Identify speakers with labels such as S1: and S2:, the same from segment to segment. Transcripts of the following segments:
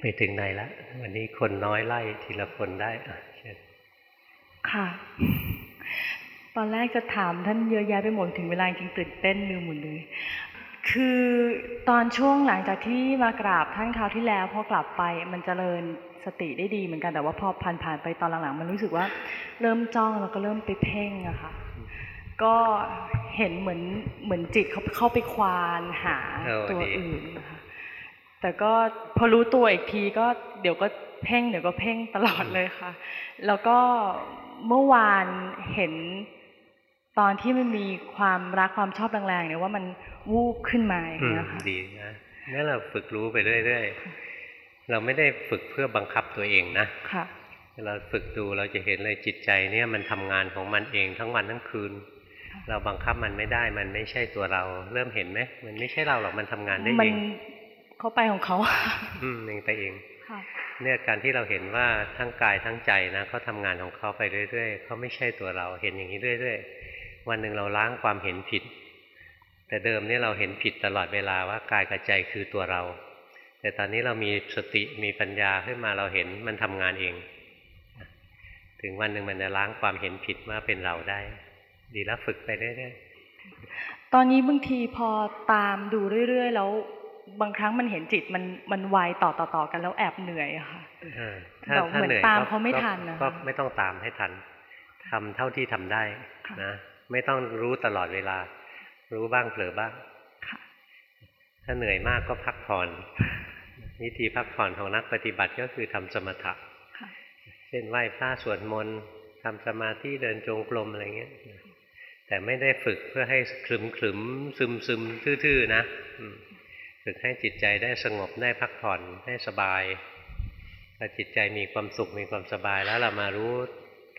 S1: ไปถึงไหนแล้ววันนี้คนน้อยไล่ทีละคนได้เชิญ
S2: ค่ะ ตอนแรกจะถามท่านเยอะแยะไปหมดถึงเวลาจริงๆตื่นเต้นลืมหมดเลย คือตอนช่วงหลังจากที่มากราบท่านคราวที่แล้วพอกลับไปมันเจริญสติได้ดีเหมือนกันแต่ว่าพอผ่านผ่านๆไปตอนหลังๆมันรู้สึกว่า เริ่มจ้องแล้วก็เริ่มไปเพ่งอะค่ะก็เห็นเหมือนเหมือนจิตเขาเข้าไปควานหา
S1: เออ
S2: ตัว
S1: ดี
S2: อื่นนะคะ แต่ก็พอรู้ตัวอีกทีก็เดี๋ยวก็เพ่งเดี๋ยวก็เพ่งตลอดเลยค่ะ แล้วก็เมื่อวานเห็นตอนที่มันมีความรักความชอบแรงๆเนี่ยว่ามันวูบขึ้นมาอย่าง
S1: อืม
S2: เงี้ยค่ะ
S1: ดีนะนี่เราฝึกรู้ไปเรื่อยๆเราไม่ได้ฝึกเพื่อบังคับตัวเองนะ
S2: ค่ะ
S1: เราฝึกดูเราจะเห็นเลยจิตใจเนี่ยมันทำงานของมันเองทั้งวันทั้งคืน
S2: ค่ะ
S1: เราบังคับมันไม่ได้มันไม่ใช่ตัวเรา เริ่มเห็นไหมมันไม่ใช่เราหรอกมันทำงานได้
S2: มั
S1: เอง
S2: เขาไปของเขา
S1: อืมเองไปเอง
S2: ค่ะ
S1: เนี่ยการที่เราเห็นว่าทั้งกายทั้งใจนะเขาทำงานของเขาไปเรื่อยๆเขาไม่ใช่ตัวเราเห็นอย่างนี้เรื่อยๆวันหนึ่งเราล้างความเห็นผิด แต่เดิมเนี่ยเราเห็นผิดตลอดเวลาว่ากายกับใจคือตัวเรา แต่ตอนนี้เรามีสติมีปัญญาขึ้นมาเราเห็นมันทำงานเอง ถึงวันหนึ่งมันจะล้างความเห็นผิดว่าเป็นเราได้ ดีแล้วฝึกไปเรื่อย
S2: ตอนนี้บางทีพอตามดูเรื่อยๆแล้ว บางครั้งมันเห็นจิตมันมันไวต่อต่อต่อกันแล้วแอบเหนื่อยอะค่ะ
S1: ๆเออถ้า
S2: แบบ
S1: ถ้า
S2: เหมือน
S1: เหนื่อย
S2: ตาม
S1: ก็
S2: เขาไม่
S1: ก็
S2: ทันนะคะ
S1: ก็ไม่ต้องตามให้ทันทำเท่าที่ทำได้
S2: ค่ะ
S1: นะไม่ต้องรู้ตลอดเวลา รู้บ้างเผลอบ้าง
S2: ค่ะ
S1: ถ้าเหนื่อยมากก็พักผ่อนวิธีพักผ่อนของนักปฏิบัติก็คือทำสมถะ
S2: ค่ะ
S1: เช่นไหว้พระสวดมนต์ทำสมาธิเดินจงกรมอะไรเงี้ยแต่ไม่ได้ฝึกเพื่อให้คลึมคลึมซึมซึมทื่อๆนะอืม ฝึกให้จิตใจได้สงบได้พักผ่อนได้สบายพอจิตใจมีความสุขมีความสบายแล้วเรามารู้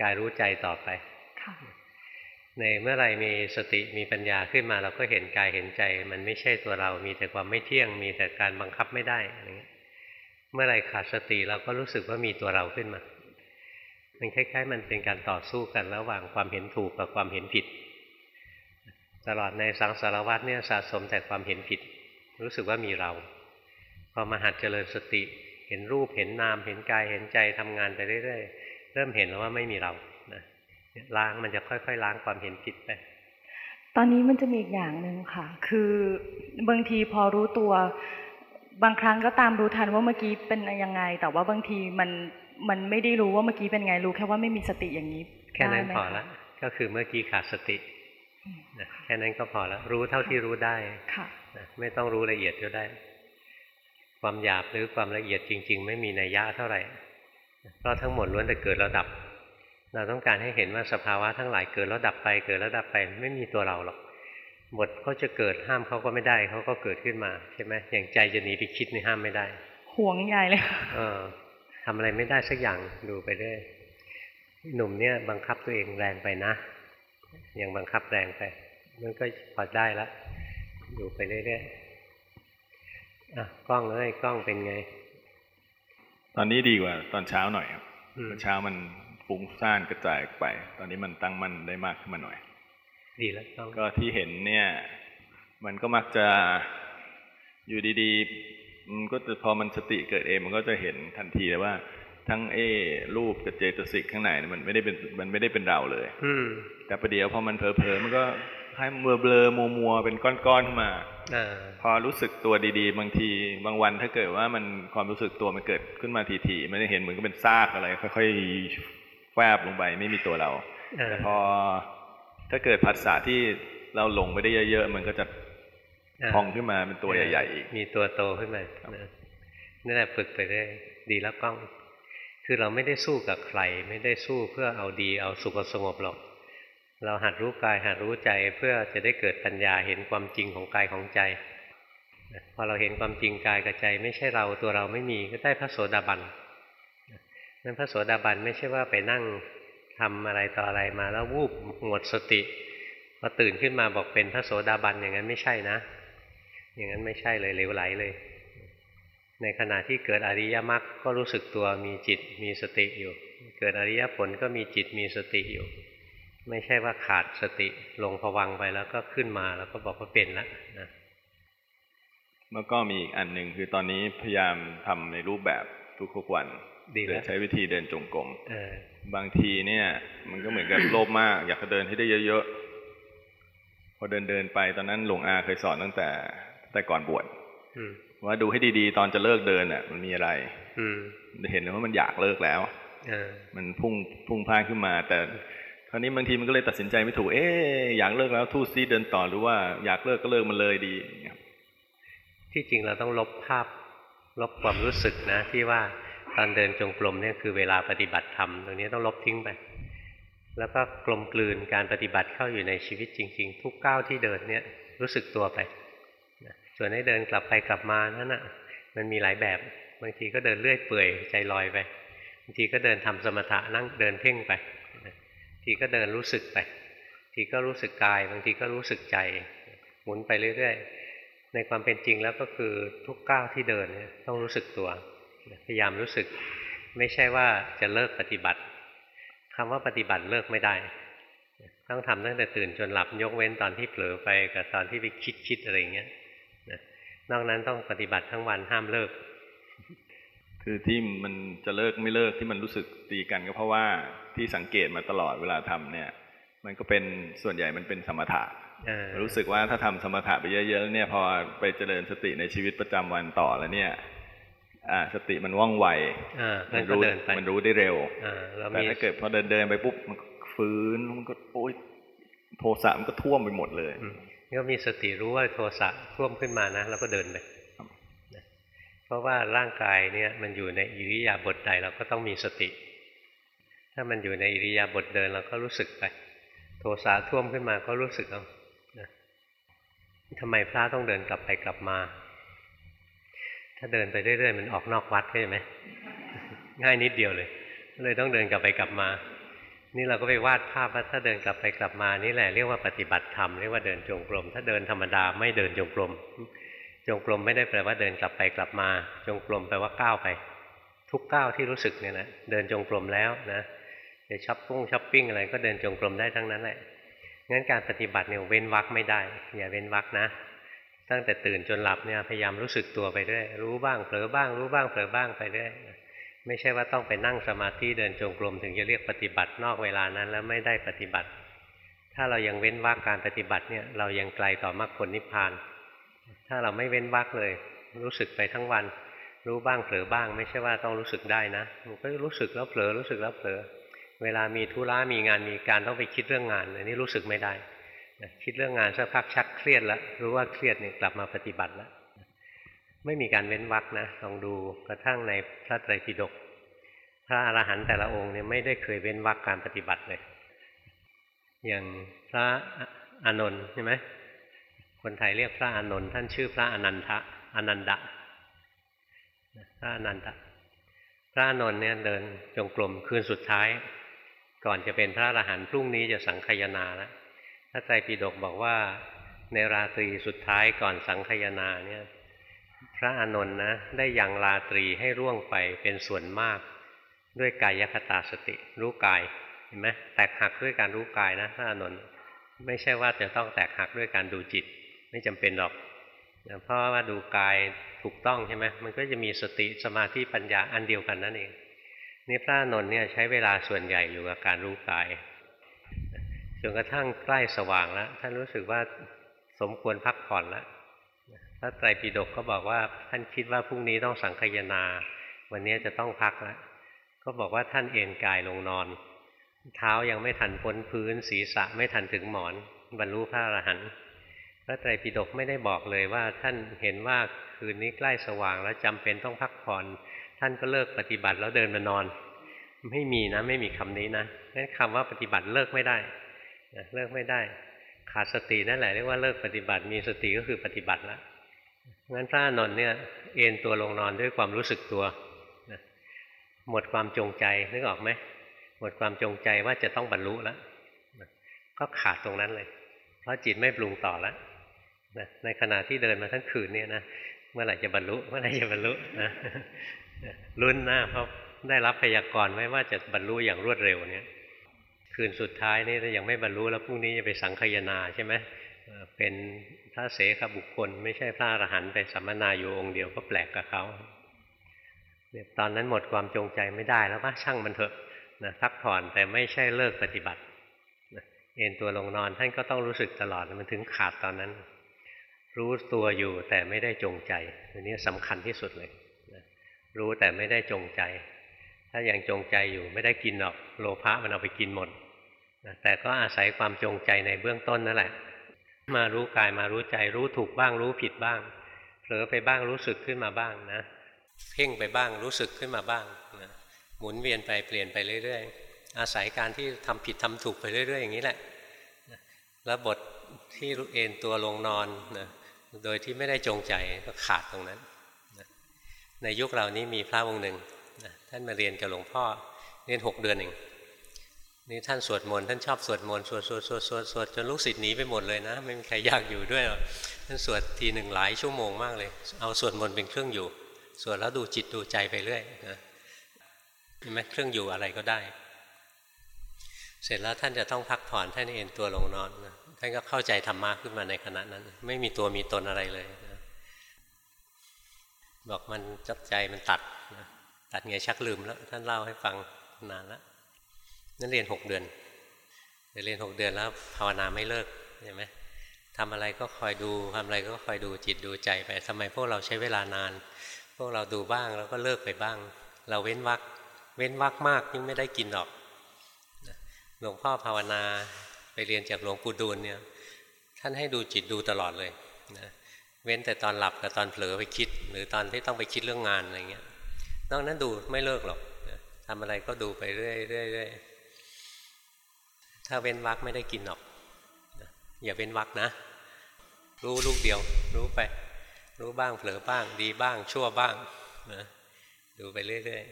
S1: กายรู้ใจต่อไป
S2: ค่ะ
S1: ในเมื่อไหรมีสติมีปัญญาขึ้นมาเราก็เห็นกายเห็นใจ มันไม่ใช่ตัวเรามีแต่ความไม่เที่ยง มีแต่การบังคับไม่ได้อะไรเงี้ยเมื่อไหรขาดสติเราก็รู้สึกว่ามีตัวเราขึ้นมา มันคล้ายๆ มันเป็นการต่อสู้กันระหว่างความเห็นถูกกับความเห็นผิด ตลอดในสังสารวัฏเนี่ยสะสมแต่ความเห็นผิด รู้สึกว่ามีเรา พอมาหัดเจริญสติ เห็นรูปเห็นนาม เห็นกายเห็นใจทำงานไปเรื่อยๆ เริ่มเห็นแล้วว่าไม่มีเรานะล้างมันจะค่อยๆ ล้างความเห็นผิดไป
S2: ตอนนี้มันจะมีอีกอย่างหนึ่งค่ะ คือบางทีพอรู้ตัว บางครั้งก็ตามรู้ทันว่าเมื่อกี้เป็นยังไง แต่ว่าบางทีมันมันไม่ได้รู้ว่าเมื่อกี้เป็นไงรู้แค่ว่าไม่มีสติอย่างนี้
S1: แค่นั้น
S2: ได้ไหม
S1: พอละก็คือเมื่อกี้ขาดสตินะแค่นั้นก็พอแล้วรู้เท่าที่รู้ได้
S2: ค่ะ
S1: นะไม่ต้องรู้ละเอียดก็ได้ ความหยาบหรือความละเอียดจริง ๆ ไม่มีนัยยะเท่าไหร่ เพราะทั้งหมดล้วนแต่เกิดแล้วดับ เราต้องการให้เห็นว่าสภาวะทั้งหลายเกิดแล้วดับไปเกิดแล้วดับไปไม่มีตัวเราหรอกบทเขาจะเกิดห้ามเขาก็ไม่ได้เขาก็เกิดขึ้นมาใช่ไหมอย่างใจจะหนีไปคิดนี่ห้ามไม่ได้
S2: ห่วงใหญ่เลยค่ะ
S1: เออทำอะไรไม่ได้สักอย่างดูไปเรื่อยหนุ่มเนี่ยบังคับตัวเองแรงไปนะยังบังคับแรงไป มันก็พอได้แล้ว ดูไปเรื่อยๆอะกล้องเอ้ยกล้องเป็นไง
S3: ตอนนี้ดีกว่า ตอนเช้าหน่อยครับ
S1: อืม
S3: ตอนเช้ามันฟุ้งซ่านกระจายออกไป ตอนนี้มันตั้งมั่นได้มากขึ้นมาหน่อย
S1: ดีแล้วกล้อง
S3: ก็ที่เห็นเนี่ย มันก็มักจะอยู่ดีๆมันก็จะพอมันสติเกิดเองมันก็จะเห็นทันทีเลยว่า ทั้งเอรูปกับเจตสิกข้างในเนี่ยมันไม่ได้เป็นมันไม่ได้เป็นเราเลย
S1: อืม
S3: แต่ประเดี๋ยวพอมันเผลอๆมันก็ คล้ายเบลอเบลอมัวมัวๆเป็นก้อนๆขึ้นมา
S1: อ่า
S3: พอรู้สึกตัวดีๆ บางทีบางวันถ้าเกิดว่ามันความรู้สึกตัวมันเกิดขึ้นมาทีๆมันจะเห็นเหมือนกับเป็นซากอะไร ค่อยๆแวบลงไปไม่มีตัวเรา
S1: เออ
S3: แต่พอถ้าเกิดผัสสะที่เราหลงไปได้เยอะๆมันก็จะาพองขึ้นมาเป็นตัวใหญ่ๆอีก
S1: มีตัวโตขึ้นมานะนั่นแหละฝึกไปเรื่อยดีแล้วกล้อง คือเราไม่ได้สู้กับใคร ไม่ได้สู้เพื่อเอาดีเอาสุขสงบหรอก เราหัดรู้กายหัดรู้ใจเพื่อจะได้เกิดปัญญาเห็นความจริงของกายของใจพอเราเห็นความจริงกายกับใจ ไม่ใช่เราตัวเราไม่มีก็ได้พระโสดาบันนะนั้นพระโสดาบันไม่ใช่ว่าไปนั่งทำอะไรต่ออะไรมาแล้ววูบหมดสติพอตื่นขึ้นมาบอกเป็นพระโสดาบันอย่างนั้นไม่ใช่นะ อย่างนั้นไม่ใช่เลยเหลวไหลเลย ในขณะที่เกิดอริยมรรคก็รู้สึกตัวมีจิตมีสติอยู่ เกิดอริยผลก็มีจิตมีสติอยู่ ไม่ใช่ว่าขาดสติลงผวังค์ไปแล้วก็ขึ้นมาแล้วก็บอกว่าเป็นแล้วนะ
S3: แล้วก็มีอีกอันหนึ่งคือตอนนี้พยายามทำในรูปแบบทุกๆวัน
S1: ดีแล้ว
S3: ใช้วิธีเดินจงกรม
S1: เออ
S3: บางทีเนี่ย มันก็เหมือนกับโลภมาก อยากจะเดินให้ได้เยอะๆพอเดินเดินๆไปตอนนั้นหลวงอาเคยสอนตั้งแต่แต่ก่อนบวช
S1: อืม
S3: ว่าดูให้ดีๆ ตอนจะเลิกเดินอะ มันมีอะไร
S1: อืม
S3: เห็นเลยว่ามันอยากเลิกแล้ว
S1: เออ
S3: มันพุ่งพุ่งพล่านขึ้นมา แต่ คราวนี้บางทีมันก็เลยตัดสินใจไม่ถูก เอ๊อยากเลิกแล้วทู่ซีเดินต่อหรือว่าอยากเลิกก็เลิกมันเลยดี
S1: ที่จริงเราต้องลบภาพลบความรู้สึกนะ ที่ว่าตอนเดินจงกรมเนี่ยคือเวลาปฏิบัติธรรมตรงนี้ต้องลบทิ้งไป แล้วก็กลมกลืนการปฏิบัติเข้าอยู่ในชีวิตจริง ๆ ทุกก้าวที่เดินเนี่ยรู้สึกตัวไปส่วนให้เดินกลับไปกลับมานั่นน่ะมันมีหลายแบบบางทีก็เดินเลื่อยเปื่อยใจลอยไปบางทีก็เดินทำสมถะนั่งเดินเพ่งไป ทีก็เดินรู้สึกไปทีก็รู้สึกกาย บางทีก็รู้สึกใจ หมุนไปเรื่อยๆ ในความเป็นจริงแล้วก็คือทุกก้าวที่เดินเนี่ยต้องรู้สึกตัว พยายามรู้สึก ไม่ใช่ว่าจะเลิกปฏิบัติคำว่าปฏิบัติเลิกไม่ได้ ต้องทำตั้งแต่ตื่นจนหลับยกเว้นตอนที่เผลอไปกับตอนที่ไปคิดคิดอะไรเงี้ยนะนอกนั้นต้องปฏิบัติทั้งวันห้ามเลิก
S3: คือที่มันจะเลิกไม่เลิกที่มันรู้สึกตีกันก็เพราะว่าที่สังเกตมาตลอดเวลาทำเนี่ย มันก็เป็นส่วนใหญ่มันเป็นสมถะ
S1: เออ
S3: รู้สึกว่าถ้าทำสมถะไปเยอะๆแล้วเนี่ยพอไปเจริญสติในชีวิตประจำวันต่อแล้วเนี่ยอ่าสติมันว่องไว
S1: อ่า
S3: มั
S1: นั่นก็
S3: รู้
S1: เดินไป
S3: มันรู้ได้เร็ว
S1: อ่าเรา
S3: แต่
S1: มี
S3: ถ้าเกิดพอเดินเดินๆไปปุ๊บมันก็ฟื้นมันก็โอ๊ยโทสะมันก็ท่วมไปหมดเลย
S1: อืมก็มีสติรู้ว่าโทสะท่วมขึ้นมานะ แล้วก็เดินไป
S3: ครับ
S1: นะ เพราะว่าร่างกายเนี่ยมันอยู่ในอิริยาบถใดเราก็ต้องมีสติ ถ้ามันอยู่ในอิริยาบถเดินเราก็รู้สึกไป โทสะท่วมขึ้นมาก็รู้สึกเอาทำไมพระต้องเดินกลับไปกลับมา ถ้าเดินไปเรื่อยๆมันออกนอกวัดใช่ไหมง่ายนิดเดียวเลย เลยต้องเดินกลับไปกลับมา นี่เราก็ไปวาดภาพว่าถ้าเดินกลับไปกลับมานี่แหละเรียกว่าปฏิบัติธรรมเรียกว่าเดินจงกรม ถ้าเดินธรรมดาไม่เดินจงกรม จงกรมไม่ได้แปลว่าเดินกลับไปกลับมา จงกรมแปลว่าก้าวไป ทุกก้าวที่รู้สึกเนี่ยนะเดินจงกรมแล้วนะจะช้อปปิ้งช้อปปิ้งอะไรก็เดินจงกรมได้ทั้งนั้นแหละงั้นการปฏิบัติเนี่ยเว้นวักไม่ได้ อย่าเว้นวักนะ ตั้งแต่ตื่นจนหลับเนี่ยพยายามรู้สึกตัวไปเรื่อยรู้บ้างเผลอบ้าง รู้บ้างเผลอบ้างไปเรื่อยไม่ใช่ว่าต้องไปนั่งสมาธิเดินจงกรมถึงจะเรียกปฏิบัตินอกเวลานั้น แล้วไม่ได้ปฏิบัติ ถ้าเรายังเว้นวักการปฏิบัติเนี่ยเรายังไกลต่อมรรคผลนิพพาน ถ้าเราไม่เว้นวักเลย รู้สึกไปทั้งวัน รู้บ้างเผลอบ้าง ไม่ใช่ว่าต้องรู้สึกได้นะมันก็รู้สึกแล้วเผลอรู้สึกแล้วเผลอเวลามีธุระมีงานมีการต้องไปคิดเรื่องงานอันนี้รู้สึกไม่ได้คิดเรื่องงานสักพักชักเครียดแล้วรู้ว่าเครียดเนี่ยกลับมาปฏิบัติแล้วไม่มีการเว้นวรรคนะลองดูกระทั่งในพระไตรปิฎกพระอรหันต์แต่ละองค์เนี่ยไม่ได้เคยเว้นวรรคการปฏิบัติเลย อย่างพระอานนท์ใช่ไหม คนไทยเรียกพระอานนท์ท่านชื่อพระอนันทะอนันดะพระอนันทะพระอานนท์เนี่ยเดินจงกรมคืนสุดท้าย ก่อนจะเป็นพระอรหันต์พรุ่งนี้จะสังคายนาแล้วพระไตรปิฎกบอกว่าในราตรีสุดท้ายก่อนสังคายนาเนี่ยพระอานนท์นะได้ยังราตรีให้ร่วงไปเป็นส่วนมาก ด้วยกายคตาสติ รู้กายเห็นไหมแตกหักด้วยการรู้กายนะพระอานนท์ไม่ใช่ว่าจะต้องแตกหักด้วยการดูจิต ไม่จำเป็นหรอกเพราะว่าดูกายถูกต้องใช่ไหมมันก็จะมีสติสมาธิปัญญาอันเดียวกันนั่นเองนี่พระนนท์เนี่ยใช้เวลาส่วนใหญ่อยู่กับการรู้กายจนกระทั่งใกล้สว่างแล้วท่านรู้สึกว่าสมควรพักผ่อนแล้วพระไตรปิฎกก็บอกว่าท่านคิดว่าพรุ่งนี้ต้องสังคายนา วันนี้จะต้องพักแล้วก็บอกว่าท่านเอนกายลงนอน เท้ายังไม่ทันพ้นพื้น ศีรษะไม่ทันถึงหมอน บรรลุพระอรหันต์ พระไตรปิฎกไม่ได้บอกเลยว่าท่านเห็นว่าคืนนี้ใกล้สว่างแล้วจำเป็นต้องพักผ่อน ท่านก็เลิกปฏิบัติแล้วเดินมานอน ไม่มีนะไม่มีคำนี้นะงั้นคำว่าปฏิบัติเลิกไม่ได้นะเลิกไม่ได้ ขาดสตินั่นแหละเรียกว่าเลิกปฏิบัติมีสติก็คือปฏิบัติแล้วงั้นพระอนนท์เนี่ยเอนตัวลงนอนด้วยความรู้สึกตัวนะหมดความจงใจนึกออกไหมหมดความจงใจว่าจะต้องบรรลุแล้วนะก็ขาดตรงนั้นเลย เพราะจิตไม่ปรุงต่อแล้ว ในขณะที่เดินมาทั้งคืนเนี่ยนะเมื่อไหร่จะบรรลุเมื่อไหร่จะบรรลุนะลุ้นหนะเพราะได้รับพยากรณ์ไว้ว่าจะบรรลุอย่างรวดเร็วเนี่ย คืนสุดท้ายนี่ถ้ายังไม่บรรลุแล้วพรุ่งนี้จะไปสังคยนาใช่ไหมเอ่อเป็นพระเสขบุคคล ไม่ใช่พระอรหันต์ไปสัมมนาอยู่องค์เดียวก็แปลกกับเขาเนี่ยตอนนั้นหมดความจงใจไม่ได้แล้วว่าช่างมันเถอะนะพักผ่อนแต่ไม่ใช่เลิกปฏิบัตินะเอนตัวลงนอนท่านก็ต้องรู้สึกตลอดมันถึงขาดตอนนั้น รู้ตัวอยู่แต่ไม่ได้จงใจอันนี้สำคัญที่สุดเลยนะรู้แต่ไม่ได้จงใจ ถ้ายังจงใจอยู่ไม่ได้กินหรอกโลภะมันเอาไปกินหมดนะแต่ก็อาศัยความจงใจในเบื้องต้นนั่นแหละ มารู้กายมารู้ใจ รู้ถูกบ้าง รู้ผิดบ้างเผลอไปบ้างรู้สึกขึ้นมาบ้างนะเพ่งไปบ้างรู้สึกขึ้นมาบ้างนะหมุนเวียนไปเปลี่ยนไปเรื่อยๆ อาศัยการที่ทำผิดทำถูกไปเรื่อยๆ อย่างนี้แหละแล้วบทที่เอนตัวลงนอนนะ โดยที่ไม่ได้จงใจก็ขาดตรงนั้นนะในยุคเรานี้มีพระองค์หนึ่งนะท่านมาเรียนกับหลวงพ่อเรียนหกเดือนเองนี่ท่านสวดมนต์ท่านชอบสวดมนต์สวดสวดสวดสวดสวดจนลูกศิษย์หนีไปหมดเลยนะ ไม่มีใครอยากอยู่ด้วยหรอกท่านสวดทีหนึ่งหลายชั่วโมงมากเลย เอาสวดมนต์เป็นเครื่องอยู่สวดแล้วดูจิตดูใจไปเรื่อยนะเห็นไหมเครื่องอยู่อะไรก็ได้ เสร็จแล้วท่านจะต้องพักผ่อนท่านเอนตัวลงนอนนะ ท่านก็เข้าใจธรรมะขึ้นมาในขณะนั้น ไม่มีตัวมีตนอะไรเลยนะบอกมันจับใจมันตัดนะตัดไงชักลืมแล้ว ท่านเล่าให้ฟังนานแล้วนั่นเรียนหกเดือนเรียนหกเดือนแล้วภาวนาไม่เลิกเห็นไหมทำอะไรก็คอยดูทำอะไรก็คอยดูจิตดูใจไปทำไมพวกเราใช้เวลานาน พวกเราดูบ้างแล้วก็เลิกไปบ้าง เราเว้นวักเว้นวักมากยิ่งไม่ได้กินหรอกหลวงพ่อภาวนา ไปเรียนจากหลวงปู่ดูลเนี่ยท่านให้ดูจิตดูตลอดเลยนะเว้นแต่ตอนหลับกับตอนเผลอไปคิด หรือตอนที่ต้องไปคิดเรื่องงานอะไรเงี้ยนอกนั้นดูไม่เลิกหรอกทำอะไรก็ดูไปเรื่อยเรื่อยเรื่อยถ้าเว้นวักไม่ได้กินหรอกอย่าเว้นวักนะ รู้ลูกเดียว รู้ไป รู้บ้างเผลอบ้าง ดีบ้าง ชั่วบ้างนะดูไปเรื่อย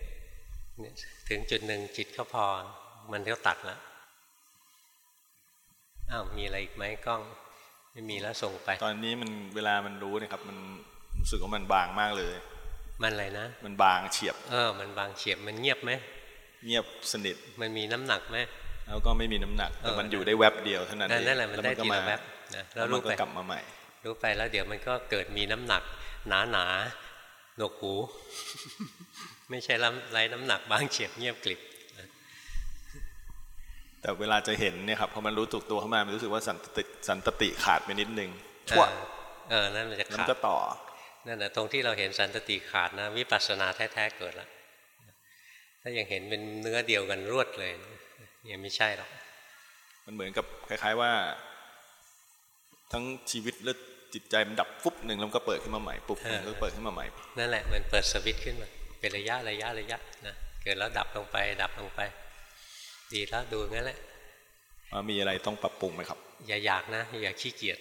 S1: ๆถึงจุดหนึ่งจิตก็พอ มันก็ตัดแล้ว อ้าวมีอะไรอีกไหมกล้องไม่มีแล้วส่งไป
S3: ตอนนี้มันเวลามันรู้เนี่ยครับ มันรู้สึกว่ามันบางมากเลย
S1: มันอะไรนะ
S3: มันบางเฉียบ
S1: เออ มันบางเฉียบมันเงียบไหม
S3: เงียบสนิท
S1: มันมีน้ำหนักไหม
S3: แล้วก็ไม่มีน้ำหนักแต่
S1: เออ
S3: มันอยู่ได้แวบเดียวเท่านั้น
S1: นั่น
S3: เอง
S1: นั่นแหละมันได้
S3: ก็
S1: ที
S3: มา
S1: ละแวบนะแล้
S3: แล้ววมั
S1: รู้
S3: นก็
S1: ไป
S3: กลับมาใหม่
S1: รู้ไปแล้วเดี๋ยวมันก็เกิดมีน้ำหนัก หนาหนาหนวกหูไม่ใช่ล้ำไรน้ำหนักบางเฉียบเงียบกลิบ
S3: แต่เวลาจะเห็นเนี่ยครับพอมันรู้ตุกตัวเข้ามามันรู้สึกว่าสันติสันตติขาดไปนิดนึง
S1: เอ
S3: ชั่ว
S1: อเออนั่นมันจะ
S3: แล้ว
S1: ขา
S3: มัน
S1: ด
S3: ก็ต่อ
S1: นั่นแหะตรงที่เราเห็นสันตติขาดนะวิปัสสนาแท้ๆเกิดแล้วถ้ายังเห็นเป็นเนื้อเดียวกันรวดเลยยังไม่ใช่หรอก
S3: มันเหมือนกับคล้าย ๆว่า ทั้งชีวิตและจิตใจมันดับฟุบหนึ่งแล้วมันก็เปิดขึ้นมาใหม่ปุ๊บ
S1: เออ
S3: มันก็เปิดขึ้นมาใหม่
S1: นั่นแหละมันเปิดสวิตช์ขึ้นมาเป็นระยะระยะระยะนะเกิดแล้วดับลงไปดับลงไป ดีแล้วดูงั้นแหละ
S3: ว่ามีอะไรต้องปรับปรุงไหมครับ
S1: อย่าอยากนะ อย่าขี้เกียจ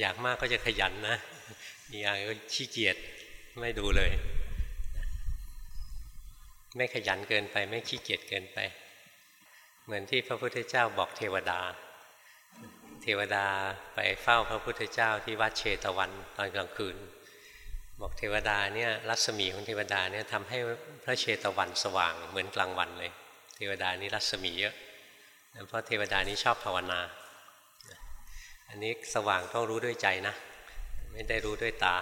S1: อยากมากก็จะขยันนะอยากก็ขี้เกียจไม่ดูเลย ไม่ขยันเกินไป ไม่ขี้เกียจเกินไป เหมือนที่พระพุทธเจ้าบอกเทวดา เทวดาไปเฝ้าพระพุทธเจ้าที่วัดเชตวันตอนกลางคืน บอกเทวดาเนี่ยรัศมีของเทวดาเนี่ยทำให้พระเชตวันสว่างเหมือนกลางวันเลย เทวดานี้รัศมีเยอะเพราะเทวดานี้ชอบภาวนา อันนี้สว่างต้องรู้ด้วยใจนะ ไม่ได้รู้ด้วยตา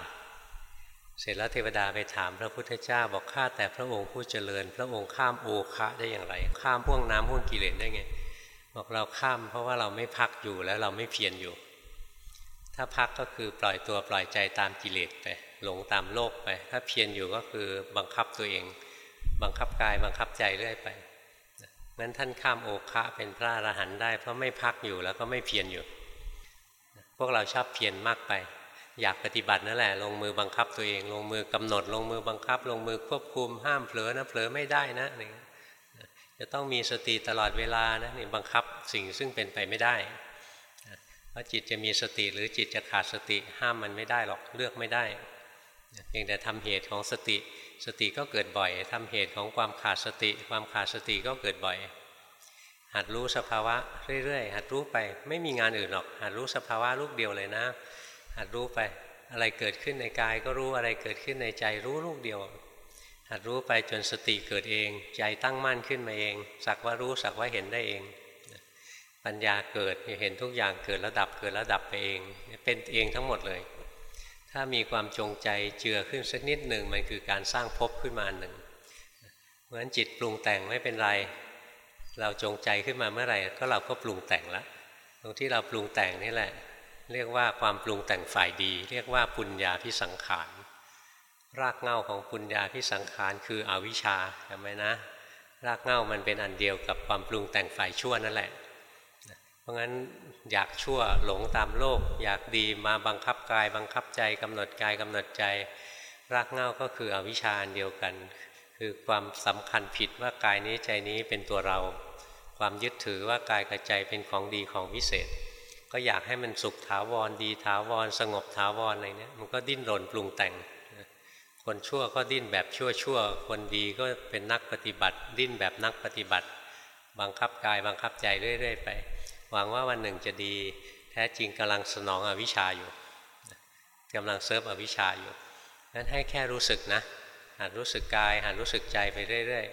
S1: เสร็จแล้วเทวดาไปถามพระพุทธเจ้าบอกข้าแต่พระองค์ผู้เจริญ พระองค์ข้ามโอคะได้อย่างไร ข้ามพ่วงน้ำพ่วงกิเลสได้ไง บอกเราข้ามเพราะว่าเราไม่พักอยู่แล้วเราไม่เพียรอยู่ ถ้าพักก็คือปล่อยตัวปล่อยใจตามกิเลสไป หลงตามโลกไป ถ้าเพียรอยู่ก็คือบังคับตัวเอง บังคับกายบังคับใจเรื่อยไปงั้นท่านข้ามโอคะเป็นพระอรหันต์ได้ เพราะไม่พักอยู่แล้วก็ไม่เพียรอยู่ พวกเราชอบเพียรมากไป อยากปฏิบัตินั่นแหละ ลงมือบังคับตัวเอง ลงมือกำหนด ลงมือบังคับ ลงมือควบคุมห้ามเผลอนะเผลอไม่ได้นะนี่จะต้องมีสติตลอดเวลานะนี่บังคับสิ่งซึ่งเป็นไปไม่ได้เพราะจิตจะมีสติหรือจิตจะขาดสติห้ามมันไม่ได้หรอกเลือกไม่ได้ เพียงแต่ทำเหตุของสติ สติก็เกิดบ่อยทำเหตุของความขาดสติ ความขาดสติก็เกิดบ่อย หัดรู้สภาวะเรื่อยๆ หัดรู้ไป ไม่มีงานอื่นหรอก หัดรู้สภาวะลูกเดียวเลยนะ หัดรู้ไป อะไรเกิดขึ้นในกายก็รู้ อะไรเกิดขึ้นในใจรู้ลูกเดียว หัดรู้ไปจนสติเกิดเอง ใจตั้งมั่นขึ้นมาเอง สักว่ารู้สักว่าเห็นได้เอง ปัญญาเกิดเห็นทุกอย่างเกิดแล้วดับเกิดแล้วดับไปเอง เป็นเองทั้งหมดเลย ถ้ามีความจงใจเจือขึ้นสักนิดหนึ่งมันคือการสร้างภพขึ้นมาหนึ่งเพราะฉะนั้นจิตปรุงแต่งไม่เป็นไร เราจงใจขึ้นมาเมื่อไหร่ก็เราก็ปรุงแต่งแล้วตรงที่เราปรุงแต่งนี่แหละ เรียกว่าความปรุงแต่งฝ่ายดี เรียกว่าปุญญาพิสังขารรากเหง้าของปุญญาพิสังขารคืออวิชชาจำไหมนะ รากเหง้ามันเป็นอันเดียวกับความปรุงแต่งฝ่ายชั่วนั่นแหละ เพราะงั้นอยากชั่วหลงตามโลก อยากดีมาบังคับกาย บังคับใจกำหนดกายกำหนดใจ รากเหง้าก็คืออวิชชาเดียวกัน คือความสำคัญผิดว่ากายนี้ใจนี้เป็นตัวเรา ความยึดถือว่ากายกับใจเป็นของดีของวิเศษ ก็อยากให้มันสุขถาวรดีถาวรสงบถาวรอะไรเนี้ยมันก็ดิ้นรนปรุงแต่งคนชั่วก็ดิ้นแบบชั่วชั่ว คนดีก็เป็นนักปฏิบัติ ดิ้นแบบนักปฏิบัติ บังคับกายบังคับใจเรื่อย ๆ ไป หวังว่าวันหนึ่งจะดี แท้จริงกำลังสนองอวิชชาอยู่กำลังเซิร์ฟอวิชชาอยู่นั้นให้แค่รู้สึกนะหัดรู้สึกกายหัดรู้สึกใจไปเรื่อย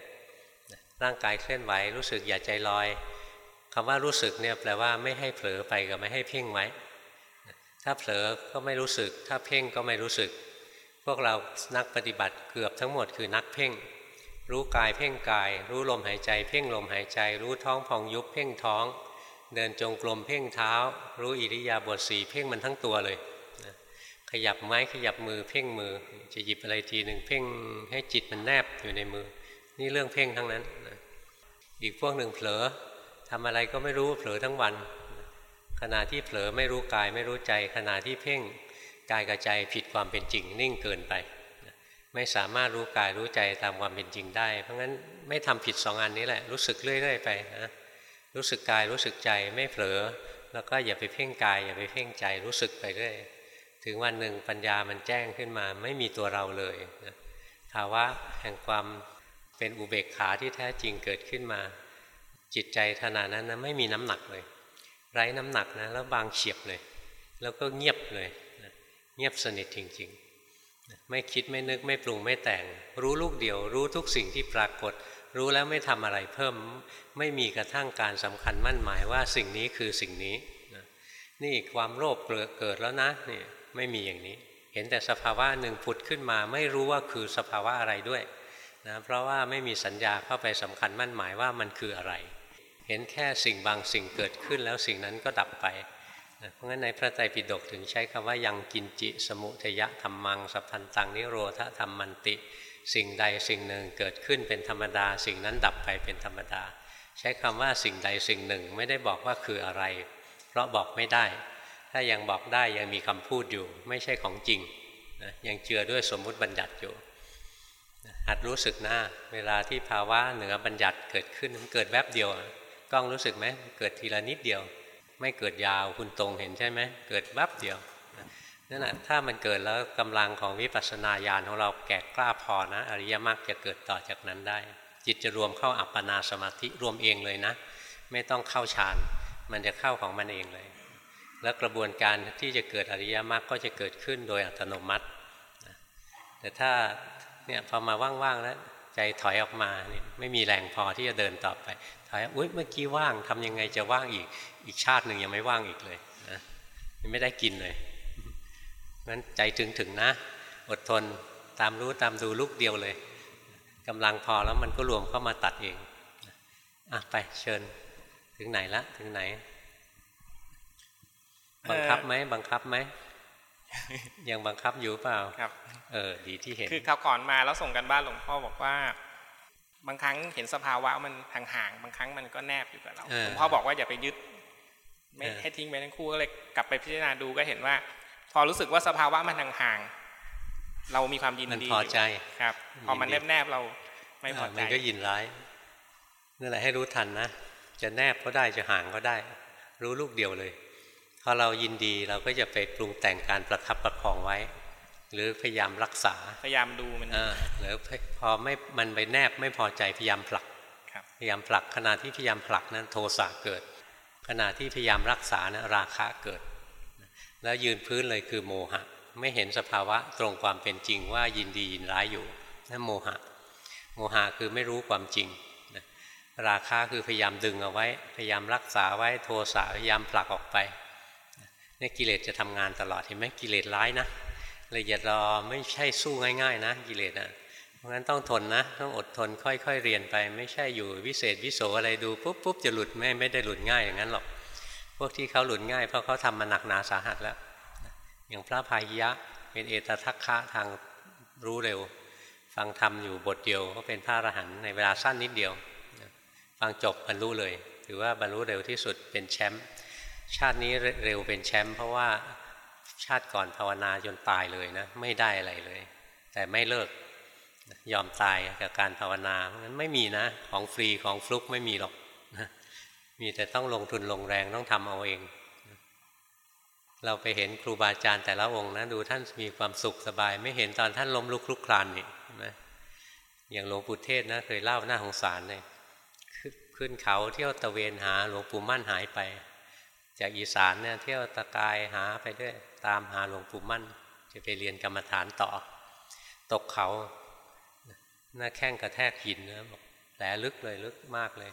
S1: ๆร่างกายเคลื่อนไหวรู้สึกอย่าใจลอยคำว่ารู้สึกเนี่ยแปลว่าไม่ให้เผลอไปกับไม่ให้เพ่งไว้ ถ้าเผลอก็ไม่รู้สึก ถ้าเพ่งก็ไม่รู้สึก พวกเรานักปฏิบัติเกือบทั้งหมดคือนักเพ่ง รู้กายเพ่งกาย รู้ลมหายใจ เพ่งลมหายใจ รู้ท้องพองยุบเพ่งท้อง เดินจงกรมเพ่งเท้า รู้อิริยาบถสีเพ่งมันทั้งตัวเลยนะขยับไม้ขยับมือเพ่งมือ จะหยิบอะไรทีหนึ่งเพ่งให้จิตมันแนบอยู่ในมือ นี่เรื่องเพ่งทั้งนั้นนะอีกพวกหนึ่งเผลอทำอะไรก็ไม่รู้เผลอทั้งวัน ขณะที่เผลอไม่รู้กายไม่รู้ใจ ขณะที่เพ่งกายกับใจผิดความเป็นจริง นิ่งเกินไป ไม่สามารถรู้กายรู้ใจตามความเป็นจริงได้ เพราะงั้นไม่ทำผิดสองอันนี้แหละรู้สึกเรื่อย ๆ ไปนะ รู้สึกกายรู้สึกใจไม่เผลอ แล้วก็อย่าไปเพ่งกาย อย่าไปเพ่งใจรู้สึกไปเรื่อยถึงวันหนึ่งปัญญามันแจ้งขึ้นมาไม่มีตัวเราเลยนะภาวะแห่งความเป็นอุเบกขาที่แท้จริงเกิดขึ้นมา จิตใจขณะนั้นนะไม่มีน้ำหนักเลย ไร้น้ำหนักนะแล้วบางเฉียบเลย แล้วก็เงียบเลยนะเงียบสนิทจริง ๆ ไม่คิดไม่นึกไม่ปรุงไม่แต่ง รู้ลูกเดียว รู้ทุกสิ่งที่ปรากฏ รู้แล้วไม่ทำอะไรเพิ่มไม่มีกระทั่งการสำคัญมั่นหมายว่าสิ่งนี้คือสิ่งนี้นะนี่ความโลภเกิดแล้วนะนี่ไม่มีอย่างนี้ เห็นแต่สภาวะหนึ่งผุดขึ้นมาไม่รู้ว่าคือสภาวะอะไรด้วยนะเพราะว่าไม่มีสัญญาเข้าไปสำคัญมั่นหมายว่ามันคืออะไร เห็นแค่สิ่งบางสิ่งเกิดขึ้นแล้วสิ่งนั้นก็ดับไปนะเพราะงั้นในพระไตรปิฎกถึงใช้คำว่ายังกินจิ สมุทยะธรรมังสัพพันตังนิโรธธรรมมันติ สิ่งใดสิ่งหนึ่งเกิดขึ้นเป็นธรรมดา สิ่งนั้นดับไปเป็นธรรมดา ใช้คำว่าสิ่งใดสิ่งหนึ่งไม่ได้บอกว่าคืออะไร เพราะบอกไม่ได้ ถ้ายังบอกได้ยังมีคำพูดอยู่ ไม่ใช่ของจริงนะยังเจือด้วยสมมุติบัญญัติอยู่หัดรู้สึกหน้าเวลาที่ภาวะเหนือบัญญัติเกิดขึ้นมันเกิดแวบเดียวกล้องรู้สึกไหมเกิดทีละนิดเดียว ไม่เกิดยาวคุณตรงเห็นใช่ไหมเกิดแวบเดียว นั่นแหละถ้ามันเกิดแล้วกำลังของวิปัสสนาญาณของเราแก่กล้าพอนะ อริยมรรคจะเกิดต่อจากนั้นได้ จิตจะรวมเข้าอัปปนาสมาธิรวมเองเลยนะ ไม่ต้องเข้าฌานมันจะเข้าของมันเองเลย แล้วกระบวนการที่จะเกิดอริยมรรคก็จะเกิดขึ้นโดยอัตโนมัติ แต่ถ้าเนี่ยพอมาว่างๆแล้วใจถอยออกมาเนี่ยไม่มีแรงพอที่จะเดินต่อไปถอยอุ้ยเมื่อกี้ว่างทำยังไงจะว่างอีกอีกชาติหนึ่งยังไม่ว่างอีกเลยนะไม่ได้กินเลย งั้นใจถึงถึงนะ อดทนตามรู้ตามดูลูกเดียวเลยกำลังพอแล้วมันก็รวมเข้ามาตัดเองอะไปเชิญถึงไหนละถึงไหน บังคับไหมบังคับไหมยังบังคับอยู่เปล่า
S4: ครับ
S1: เออ ดีที่เห็น
S4: คือคราวก่อนมาแล้วส่งกันบ้านหลวงพ่อบอกว่า บางครั้งเห็นสภาวะมันห่างๆบางครั้งมันก็แนบอยู่กับเรา
S1: เออ
S4: หลวงพ่อบอกว่าอย่าไปยึด ไม่
S1: เออ
S4: ให้ทิ้งไปทั้งคู่ก็เลยกลับไปพิจารณาดูก็เห็นว่า พอรู้สึกว่าสภาวะมันห่างๆเรามีความยิน
S1: มัน
S4: ดี
S1: พอใจ
S4: ยู่ครับ พอมัน
S1: ยินดี
S4: แนบๆเราไม่พอใจ
S1: มันก็ยินร้ายนั่นแหละให้รู้ทันนะจะแนบก็ได้จะห่างก็ได้ รู้ลูกเดียวเลยพอเรายินดีเราก็จะไปปรุงแต่งการประคับประคองไว้ หรือพยายามรักษา
S4: พยายามดูมัน
S1: เออหรือพอไม่มันไปแนบไม่พอใจพยายามผลัก
S4: ครับ
S1: พยายามผลักขณะที่พยายามผลักนั้นโทสะเกิดขณะที่พยายามรักษานะราคะเกิด แล้วยืนพื้นเลยคือโมหะ ไม่เห็นสภาวะตรงความเป็นจริงว่ายินดียินร้ายอยู่นั่นโมหะ โมหะคือไม่รู้ความจริงนะราคาคือพยายามดึงเอาไว้ พยายามรักษาไว้โทสะพยายามผลักออกไปนี่กิเลสจะทำงานตลอดเห็นไหมกิเลสร้ายนะเลยอย่ารอไม่ใช่สู้ง่าย ๆ นะกิเลสนะเพราะงั้นต้องทนนะ ต้องอดทนค่อย ๆ เรียนไป ไม่ใช่อยู่วิเศษวิโสอะไรดูปุ๊บปุ๊บจะหลุดไม่ไม่ได้หลุดง่ายอย่างนั้นหรอก พวกที่เขาหลุดง่าย เพราะเขาทำมาหนักหนาสาหัสแล้ว อย่างพระพายะเป็นเอตทัคคะทางรู้เร็ว ฟังธรรมอยู่บทเดียวก็เป็นพระอรหันต์ในเวลาสั้นนิดเดียว ฟังจบบรรลุเลยถือว่าบรรลุเร็วที่สุดเป็นแชมป์ชาตินี้เร็วเป็นแชมป์เพราะว่าชาติก่อนภาวนาจนตายเลยนะไม่ได้อะไรเลย แต่ไม่เลิกยอมตายกับการภาวนาเพราะฉะนั้นไม่มีนะ ของฟรีของฟลุกไม่มีหรอก มีแต่ต้องลงทุนลงแรงต้องทำเอาเอง เราไปเห็นครูบาอาจารย์แต่ละองค์นะดูท่านมีความสุขสบาย ไม่เห็นตอนท่านล้มลุกคลุกคลานนี่นไหมอย่างหลวงปู่เทศนะเคยเล่าหน้าของสารเลยขึ้นเขาเที่ยวตะเวนหาหลวงปู่มั่นหายไป จากอีสานเนี่ยเที่ยวตะกายหาไปด้วยตามหาหลวงปู่มั่น จะไปเรียนกรรมฐานต่อ ตกเขาหน้าแข้งกระแทกหินนะบอกแผลลึกเลยลึกมากเลย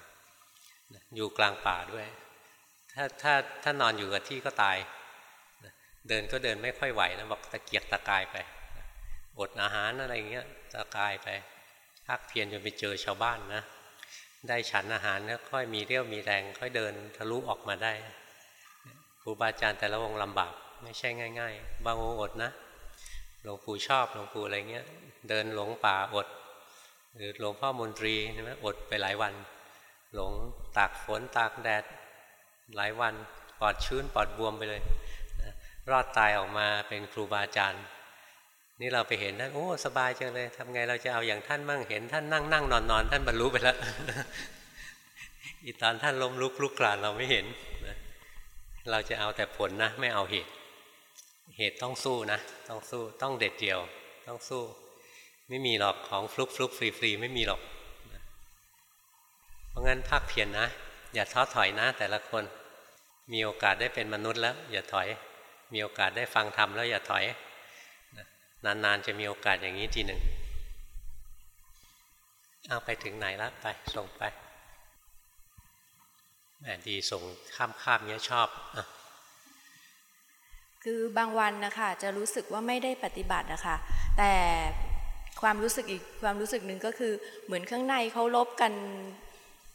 S1: อยู่กลางป่าด้วย ถ้าถ้าถ้านอนอยู่กับที่ก็ตาย เดินก็เดินไม่ค่อยไหวนะบอกตะเกียกตะกายไปอดอาหารอะไรเงี้ยตะกายไปพักเพียรจนไปเจอชาวบ้านนะ ได้ฉันอาหารแล้วค่อยมีเรี่ยวมีแรง ค่อยเดินทะลุออกมาได้ครูบาอาจารย์แต่ละองค์ลำบากไม่ใช่ง่าย ๆ บางองค์อดนะหลวงปู่ชอบหลวงปู่อะไรเงี้ย เดินหลงป่าอด หรือหลวงพ่อมนตรีใช่ไหมอดไปหลายวัน หลงตากฝนตากแดดหลายวันปอดชื้นปอดบวมไปเลยรอดตายออกมาเป็นครูบาอาจารย์ นี่เราไปเห็นท่านโอ้สบายจังเลยทำไงเราจะเอาอย่างท่านมั่งเห็นท่านนั่งนั่งนอนนอนท่านบรรลุไปแล้วอีตอนท่านล้มลุกลุกกลานเราไม่เห็นเราจะเอาแต่ผลนะ ไม่เอาเหตุ เหตุต้องสู้นะ ต้องสู้ต้องเด็ดเดี่ยว ต้องสู้ ไม่มีหรอกของฟลุกฟลุกฟรีฟรีไม่มีหรอก ราะงั้นภาคเพียรนนะ อย่าท้อถอยนะ แต่ละคนมีโอกาสได้เป็นมนุษย์แล้ว อย่าถอย มีโอกาสได้ฟังธรรมแล้วอย่าถอย นานๆจะมีโอกาสอย่างนี้ทีหนึ่งเอาไปถึงไหนล้วไปส่งไปแหมดีส่งข้ามข้ามเนี้ยชอบอ
S5: คือบางวันนะคะจะรู้สึกว่าไม่ได้ปฏิบัตินะคะแต่ความรู้สึกอีกความรู้สึกหนึ่งก็คือเหมือนข้างในเขาลบกัน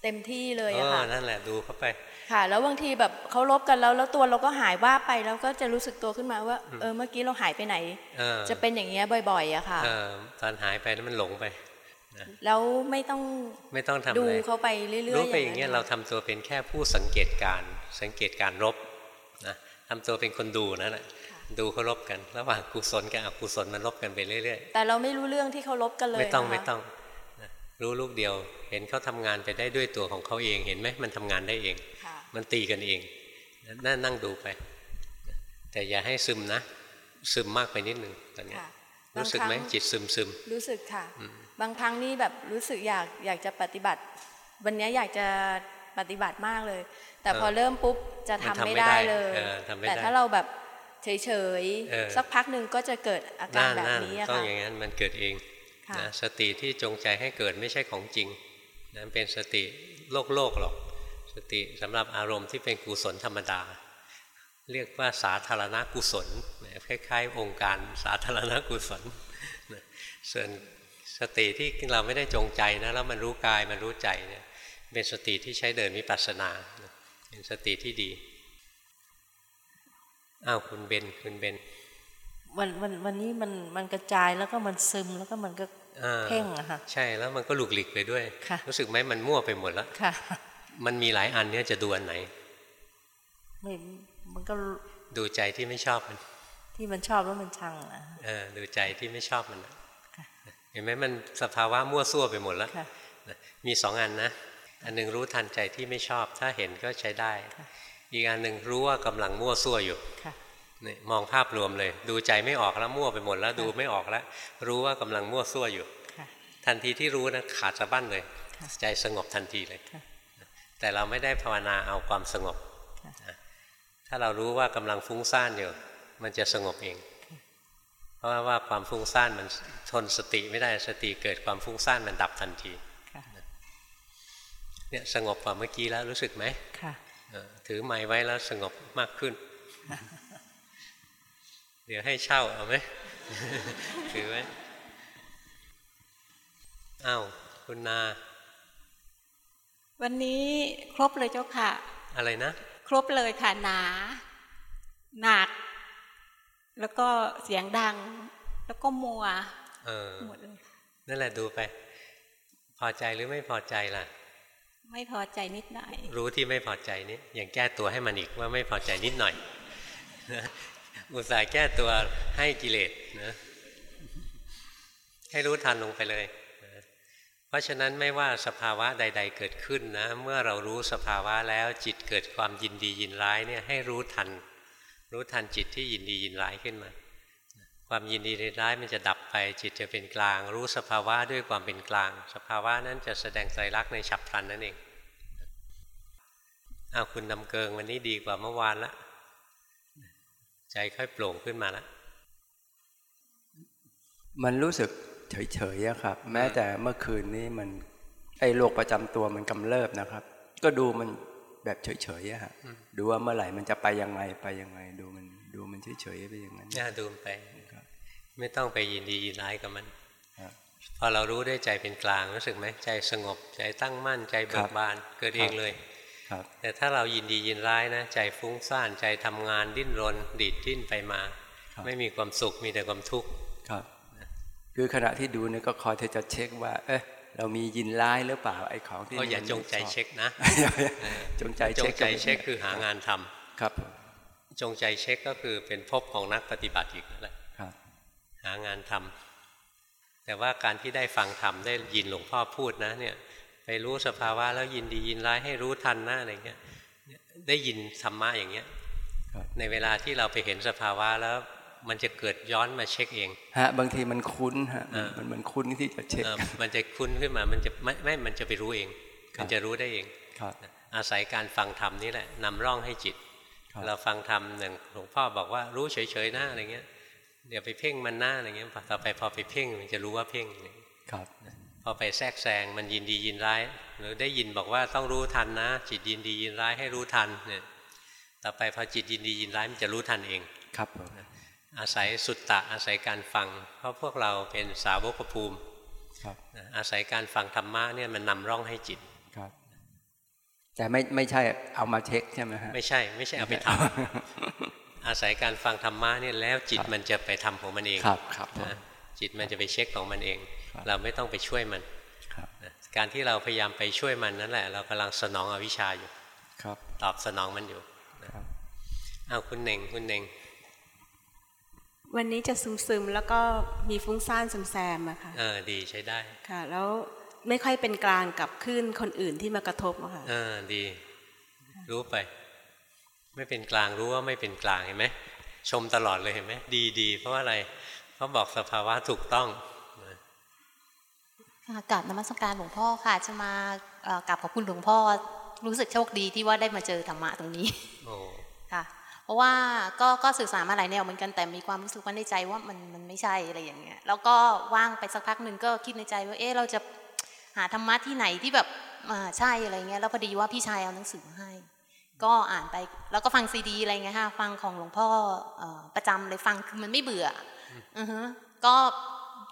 S5: เต็มที่เลยอะค่ะ
S1: นั่นแหละดูเข้าไป
S5: ค่ะ แล้วบางทีแบบเขาลบกันแล้วแล้วตัวเราก็หายว่าไปแล้วก็จะรู้สึกตัวขึ้นมาว่า เออเมื่อกี้เราหายไปไหนจะเป็นอย่างเงี้ยบ่อย ๆอะค่ะ
S1: ตอนหายไปนั้นมันหลงไป
S5: แล้วไม่ต้อง
S1: ไม่ต้องทำ
S5: ดูเขาไปเรื่อยๆ
S1: รู้ไปอย่างเงี้ยเราทำตัวเป็นแค่ผู้สังเกตการสังเกตการรบนะทำตัวเป็นคนดูนั่นแหละดูเขารบกัน ระหว่างกุศลกับอกุศลมันรบกันไปเรื่อย
S5: ๆแต่เราไม่รู้เรื่องที่เขารบกันเลย
S1: ไม่ต้องไม่ต้อง รู้ลูกเดียว เห็นเขาทำงานไปได้ด้วยตัวของเขาเองเห็นไหมมันทำงานได้เอง มันตีกันเองนั่นนั่งดูไป แต่อย่าให้ซึมนะ ซึมมากไปนิดหนึ่งตอนนี้รู้สึกไหมจิตซึมซึม
S5: รู้สึกค่ะ บางครั้งนี่แบบรู้สึกอยากอยากจะปฏิบัติ วันนี้อยากจะปฏิบัติมากเลย แต่พอเริ่มปุ๊บจะทำไม่ได้เลย แต่ถ้าเราแบบเฉยๆสักพักหนึ่งก็จะเกิดอาการแบบนี้
S1: ค่ะต้องอย่างนั้นมันเกิดเอง นะสติที่จงใจให้เกิดไม่ใช่ของจริงนั้นเป็นสติโลกโลกหรอก สติสำหรับอารมณ์ที่เป็นกุศลธรรมดา เรียกว่าสาธารณกุศลคล้ายๆ องค์การสาธารณกุศลส่วนสติที่เราไม่ได้จงใจนะแล้วมันรู้กายมันรู้ใจเนี่ยเป็นสติที่ใช้เดินวิปัสสนาเป็นสติที่ดีอ้าวคุณเบนคุณเบน
S6: วันวันวันนี้มันมันกระจายแล้วก็มันซึมแล้วก็มันก็ เพ่งอะค่ะ
S1: ใช่แล้วมันก็หลุกหลีกไปด้วย รู้สึกไหมมันมั่วไปหมดแล้ว
S6: ค่ะ
S1: มันมีหลายอันเนี่ยจะดูอันไหน
S6: ไม่มันก็
S1: ดูใจที่ไม่ชอบมัน
S6: ที่มันชอบแล้วมันชังอะ
S1: เออดูใจที่ไม่ชอบมันเห็นไหมมันสภาวะมั่วซั่วไปหมดแล้วมีสองอันนะ อันหนึ่งรู้ทันใจที่ไม่ชอบ ถ้าเห็นก็ใช้ได้ อีกอันหนึ่งรู้ว่ากำลังมั่วซั่วอยู่ นี่มองภาพรวมเลย ดูใจไม่ออกแล้วมั่วไปหมดแล้วดูไม่ออกแล้ว รู้ว่ากำลังมั่วซั่วอยู่ทันทีที่รู้นะขาดสะบั้นเลย ใจสงบทันทีเลย แต่เราไม่ได้ภาวนาเอาความสงบ ถ้าเรารู้ว่ากำลังฟุ้งซ่านอยู่ มันจะสงบเอง เพราะว่าความฟุ้งซ่านมันทนสติไม่ได้สติเกิดความฟุ้งซ่านมันดับทันทีเนี่ยสงบกว่าเมื่อกี้แล้วรู้สึกไหม
S6: ค่ะ
S1: ถือไม้ไว้แล้วสงบมากขึ้น เดี๋ยวให้เช่าเอาไหมถือไว้อ้าวคุณนา
S7: วันนี้ครบเลยเจ้าค่ะ
S1: อะไรนะ
S7: ครบเลยค่ะหนา หนัก แล้วก็เสียงดัง แล้วก็มัว
S1: เออหมดเลยนั่นแหละดูไป พอใจหรือไม่พอใจล่ะ
S7: ไม่พอใจนิดหน่อย
S1: รู้ที่ไม่พอใจนี้อย่างแก้ตัวให้มันอีกว่าไม่พอใจนิดหน่อย อุตส่าห์แก้ตัวให้กิเลสนะให้รู้ทันลงไปเลยเพราะฉะนั้นไม่ว่าสภาวะใด ๆ เกิดขึ้นนะ เมื่อเรารู้สภาวะแล้วจิตเกิดความยินดียินร้ายเนี่ยให้รู้ทัน รู้ทันจิตที่ยินดียินร้ายขึ้นมา ความยินดียินร้ายมันจะดับไป จิตจะเป็นกลาง รู้สภาวะด้วยความเป็นกลาง สภาวะนั้นจะแสดงใจรักในฉับพลันนั่นเองเอาคุณนำเกิงวันนี้ดีกว่าเมื่อวานละ ใจค่อยโปร่งขึ้นมาแล้ว
S8: มันรู้สึกเฉยๆครับ แม้แต่เมื่อคืนนี้มัน ไอ้โรคประจำตัวมันกำเริบนะครับ ก็ดูมันแบบเฉยๆอะฮะดูว่าเมื่อไหร่มันจะไปยังไงไปยังไง ดูมันดูมันเฉยๆไปอย่างนั้น
S1: น่าดูไปไม่ต้องไปยินดียินร้ายกับมันพอเรารู้ได้ใจเป็นกลางรู้สึกไหมใจสงบใจตั้งมั่นใจเบิกบานเกิดเองเลย แต่ถ้าเรายินดียินร้ายนะใจฟุ้งซ่านใจทำงานดิ้นรน ดีดดิ้นไปมา ไม่มีความสุขมีแต่ความทุกข์
S8: คือขณะที่ดูนี่ก็คอยเธอจะเช็คว่า เอ๊ะเรามียินร้ายหรือเปล่าไอ้ของที่
S1: ก็อย่าจงใจเช็คนะ
S8: จงใจ
S1: จงใจเช็คคือหางานทำ
S8: ครับ
S1: จงใจเช็คก็คือเป็นภพของนักปฏิบัติอีกนั่นแหละหางานทำแต่ว่าการที่ได้ฟังธรรมได้ยินหลวงพ่อพูดนะเนี่ยไป รู้สภาวะแล้วยินดียินร้ายให้รู้ทันนะอะไรเงี้ยได้ยินธรรมะอย่างเงี้ยในเวลาที่เราไปเห็นสภาวะแล้วมันจะเกิดย้อนมาเช็คเอง
S8: ฮะบางทีมันคุ้นฮะมันเหมือนคุ้นที่จะเช็ค
S1: มันจะคุ้นขึ้นมามันจะไม่ไม่มันจะไปรู้เอง มันจะรู้ได้เองอาศัยการฟังธรรมนี่แหละนำร่องให้จิต เราฟังธรรมหนึ่งหลวงพ่อบอกว่ารู้เฉยๆหน้าอะไรเงี้ยเดี๋ยวไปเพ่งมันหน้าอะไรเงี้ยต่อไปพอไปเพ่งมันจะรู้ว่าเพ่ง
S8: ครับ
S1: พอไปแทรกแซงมันยินดียินร้าย หรือได้ยินบอกว่าต้องรู้ทันนะ จิตยินดียินร้ายให้รู้ทันเนี่ยต่อไปพอจิตยินดียินร้ายมันจะรู้ทันเอง
S8: ครับ
S1: อาศัยสุตตะอาศัยการฟัง เพราะพวกเราเป็นสาวกภูมิอาศัยการฟังธรรมะเนี่ยมันนำร่องให้จิต
S8: ครับแต่ไม่ไม่ใช่เอามาเช็คใช่ไหมฮะ
S1: ไม่ใช่ไม่ใช่เอาไปทำอาศัยการฟังธรรมะเนี่ยแล้วจิตมันจะไปทำของมันเอง
S8: ครับครับ
S1: จิตมันจะไปเช็คของมันเอง เราไม่ต้องไปช่วยมันการที่เราพยายามไปช่วยมันนั่นแหละ เรากำลังสนองอวิชชาอยู่
S8: ครับ
S1: ตอบสนองมันอยู่เอาคุณเน่งคุณเน่ง
S7: วันนี้จะซึมซึมแล้วก็มีฟุ้งซ่านซึมแซมอะค่ะ
S1: เออดีใช้ได้
S7: ค่ะ แล้วไม่ค่อยเป็นกลางกับขึ้นคนอื่นที่มากระทบอะค่ะ
S1: เออดี รู้ไป ไม่เป็นกลางรู้ว่าไม่เป็นกลางเห็นไหมชมตลอดเลยเห็นไหมดีดีเพราะว่าอะไรเพราะบอกสภาวะถูกต้อง
S9: กราบนมัสการหลวงพ่อค่ะ จะมากราบขอบคุณหลวงพ่อ รู้สึกโชคดีที่ว่าได้มาเจอธรรมะตรงนี้ค่ะราะว่าก็ก็สื่อสารมาหลายแนวเหมือนกันแต่มีความรู้สึกว่าในใจว่ามันมันไม่ใช่อะไรอย่างเงี้ย แล้วก็ว่างไปสักพักหนึ่งก็คิดในใจว่าเอ๊ะเราจะหาธรรมะที่ไหนที่แบบอ่าใช่อะไรเงี้ยแล้วพอดีว่าพี่ชายเอาหนังสือมาให้ ก็อ่านไปแล้วก็ฟังซีดีอะไรเงี้ยค่ะฟังของหลวงพ่อประจำเลยฟังคือมันไม่เบื่ออือฮะก็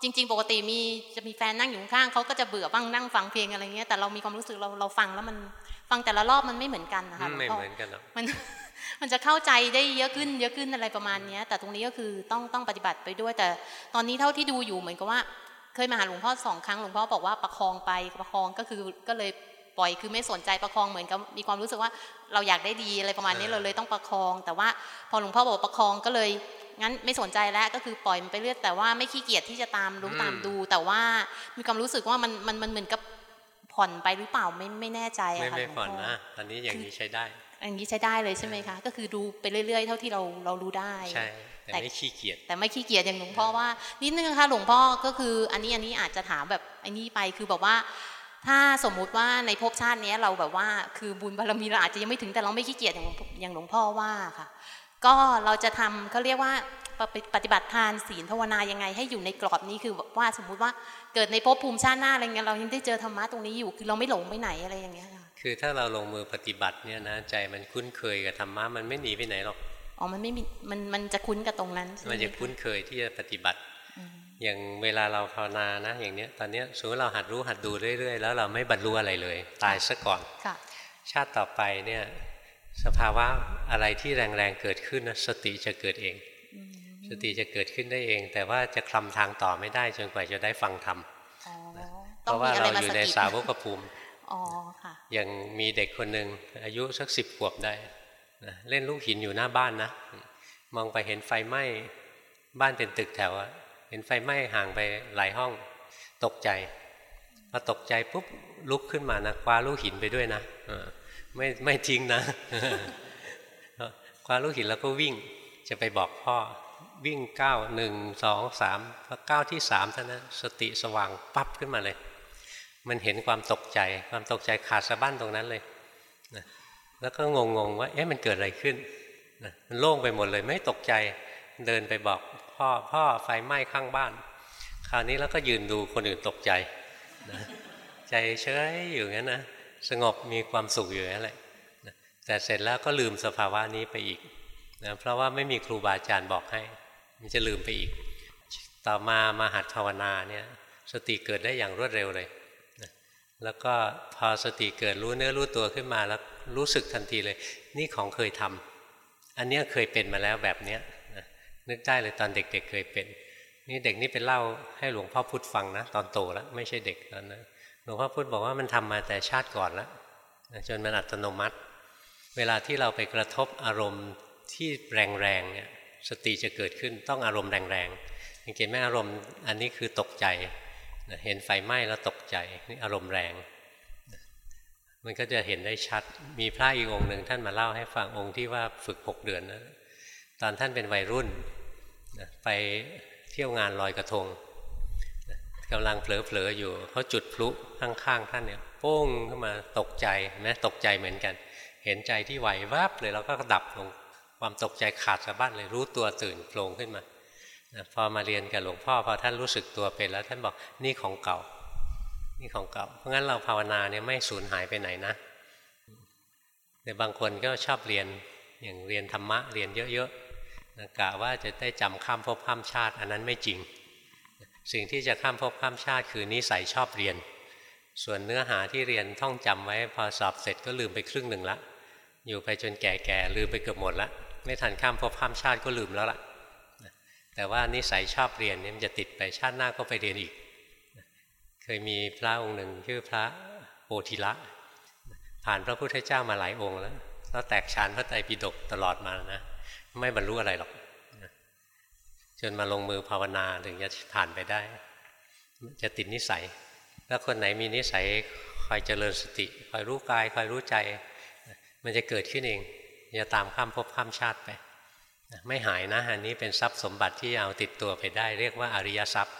S9: จริง ๆ ปกติมีจะมีแฟนนั่งอยู่ข้างเขาก็จะเบื่อบ้างนั่งฟังเพลงอะไรเงี้ยแต่เรามีความรู้สึกเราเราฟังแล้วมันฟังแต่ละรอบมันไม่เหมือนกันนะคะ
S1: ไม่เหมือนกันหรอก
S9: มันมันจะเข้าใจได้เยอะขึ้น เยอะขึ้นอะไรประมาณนี้แต่ตรงนี้ก็คือต้องต้องปฏิบัติไปด้วย แต่ตอนนี้เท่าที่ดูอยู่เหมือนกับว่า เคยมาหาหลวงพ่อสองครั้งหลวงพ่อบอกว่าประคองไปประคองก็คือก็เลยปล่อยคือไม่สนใจประคองเหมือนกับมีความรู้สึกว่าเราอยากได้ดีอะไรประมาณนี้เราเลยต้องประคอง แต่ว่าพอหลวงพ่อบอกประคองก็เลย งั้นไม่สนใจแล้วก็คือปล่อยมันไปเรื่อยแต่ว่าไม่ขี้เกียจที่จะตามรู้ตามดู แต่ว่ามีความรู้สึกว่ามันมันมันเหมือนกับผ่อนไปหรือเปล่าไม่ไม่แน่ใจ
S1: อะค่ะไม่ไม่ผ่อนนะตอนนี้อย่างนี้ใช้ได้
S9: อันนี้ใช้ได้เลยใช่ไหมคะ ก็คือดูไปเรื่อยๆ เท่าที่เราเรารู้ได้
S1: ใช่แต่ไม่ขี้เกียจ
S9: แต่ไม่ขี้เกียจอย่างหลวงพ่อว่านิดนึงค่ะหลวงพ่อก็คือ อันนี้อันนี้อาจจะถามแบบอันนี้ไปคือแบบว่าถ้าสมมุติว่าในภพชาตินี้เราแบบว่าคือบุญบารมีเราอาจจะยังไม่ถึงแต่เราไม่ขี้เกียจอย่างอย่างหลวงพ่อว่าค่ะ ก็เราจะทำเขาเรียกว่าปฏิบัติทานศีลภาวนายังไง ให้อยู่ในกรอบนี้คือว่าสมมุติว่าเกิดในภพภูมิชาติหน้าอะไรเงี้ยเรายังได้เจอธรรมะตรงนี้อยู่คือเราไม่หลงไปไหนอะไรอย่างเงี้ยค่ะ
S1: คือถ้าเราลงมือปฏิบัติเนี่ยนะใจมันคุ้นเคยกับธรรมะมันไม่หนีไปไหนหรอก
S9: อ๋อมันไม่มีมันมันจะคุ้นกับตรงนั้น
S1: มันจะคุ้นเคยที่จะปฏิบัติ อย่างเวลาเราภาวนานะ อย่างเนี้ยตอนเนี้ยสมมติเราหัดรู้หัดดูเรื่อยๆ แล้วเราไม่บรรลุอะไรเลย ตายซะก่อนชาติต่อไปเนี่ย สภาวะอะไรที่แรงๆเกิดขึ้นนะสติจะเกิดเอง สติจะเกิดขึ้นได้เอง แต่ว่าจะคลำทางต่อไม่ได้จนกว่าจะได้ฟังธรรมเพราะว่าเราอยู่ในสาวกภูมิอย่างมีเด็กคนหนึ่งอายุสักสิบขวบได้นะเล่นลูกหินอยู่หน้าบ้านนะ มองไปเห็นไฟไหม้บ้านเป็นตึกแถวอะเห็นไฟไหม้ห่างไปหลายห้อง ตกใจพอตกใจปุ๊บลุกขึ้นมานะคว้าลูกหินไปด้วยนะ ไม่ไม่ทิ้งนะคว้าลูกหินแล้วก็วิ่งจะไปบอกพ่อ วิ่งก้าวหนึ่งสองสามพอก้าวที่สามเท่านั้นสติสว่างปั๊บขึ้นมาเลย มันเห็นความตกใจ ความตกใจขาดสะบั้นตรงนั้นเลยนะแล้วก็งงๆว่า เอ๊ะมันเกิดอะไรขึ้นนะมันโล่งไปหมดเลย ไม่ตกใจเดินไปบอกพ่อพ่อไฟไหม้ข้างบ้าน คราวนี้แล้วก็ยืนดูคนอื่นตกใจนะใจเฉยอยู่งั้นนะ สงบมีความสุขอยู่นั่นแหละแต่เสร็จแล้วก็ลืมสภาวะนี้ไปอีกนะเพราะว่าไม่มีครูบาอาจารย์บอกให้ มันจะลืมไปอีก ต่อมามาหัดภาวนาเนี่ยสติเกิดได้อย่างรวดเร็วเลยนะแล้วก็พอสติเกิดรู้เนื้อรู้ตัวขึ้นมาแล้วรู้สึกทันทีเลย นี่ของเคยทำอันนี้เคยเป็นมาแล้วแบบเนี้ยนะนึกได้เลยตอนเด็กๆเเคยเป็น นี่เด็กนี่เป็นเล่าให้หลวงพ่อพุธฟังนะ ตอนโตแล้วไม่ใช่เด็กตอนนั้น ลวงพ่อพุธบอกว่ามันทำมาแต่ชาติก่อนแล้วจนมันอัตโนมัติ เวลาที่เราไปกระทบอารมณ์ที่แรงๆเนี่ยสติจะเกิดขึ้นต้องอารมณ์แรงๆสังเกตไหมอารมณ์อันนี้คือตกใจเห็นไฟไหม้แล้วตกใจนี่อารมณ์แรง มันก็จะเห็นได้ชัดมีพระอีกองค์หนึ่งท่านมาเล่าให้ฟังองค์ที่ว่าฝึกหกเดือนนะตอนท่านเป็นวัยรุ่นไปเที่ยวงานลอยกระทง กำลังเผลอๆอยู่เขาจุดพลุข้างๆท่านเนี่ยโป้งขึ้นมาตกใจนะตกใจเหมือนกัน เห็นใจที่ไหววับเลยเราก็ดับลงความตกใจขาดสะบั้นเลยรู้ตัวตื่นโผล่ขึ้นมาพอมาเรียนกับหลวงพ่อพอท่านรู้สึกตัวเป็นแล้วท่านบอกนี่ของเก่า นี่ของเก่า เพราะงั้นเราภาวนาเนี่ยไม่สูญหายไปไหนนะแต่บางคนก็ชอบเรียนอย่างเรียนธรรมะเรียนเยอะๆกะว่าจะได้จำข้ามภพข้ามชาติ อันนั้นไม่จริง สิ่งที่จะข้ามภพข้ามชาติคือนิสัยชอบเรียน ส่วนเนื้อหาที่เรียนท่องจำไว้พอสอบเสร็จก็ลืมไปครึ่งหนึ่งละอยู่ไปจนแก่ๆลืมไปเกือบหมดละไม่ทันข้ามภพข้ามชาติก็ลืมแล้วล่ะแต่ว่านิสัยชอบเรียนนี่มันจะติดไปชาติหน้าก็ไปเรียนอีก เคยมีพระองค์หนึ่งชื่อพระโอทิละ ผ่านพระพุทธเจ้ามาหลายองค์แล้วแล้วแตกฉานพระไตรปิฎกตลอดมานะ ไม่บรรลุอะไรหรอก จนมาลงมือภาวนาถึงจะผ่านไปได้ จะติดนิสัย แล้วคนไหนมีนิสัยคอยเจริญสติคอยรู้กายคอยรู้ใจ มันจะเกิดขึ้นเองจะตามข้ามภพข้ามชาติไปไม่หายนะอันนี้เป็นทรัพย์สมบัติที่เอาติดตัวไปได้ เรียกว่าอริยทรัพย์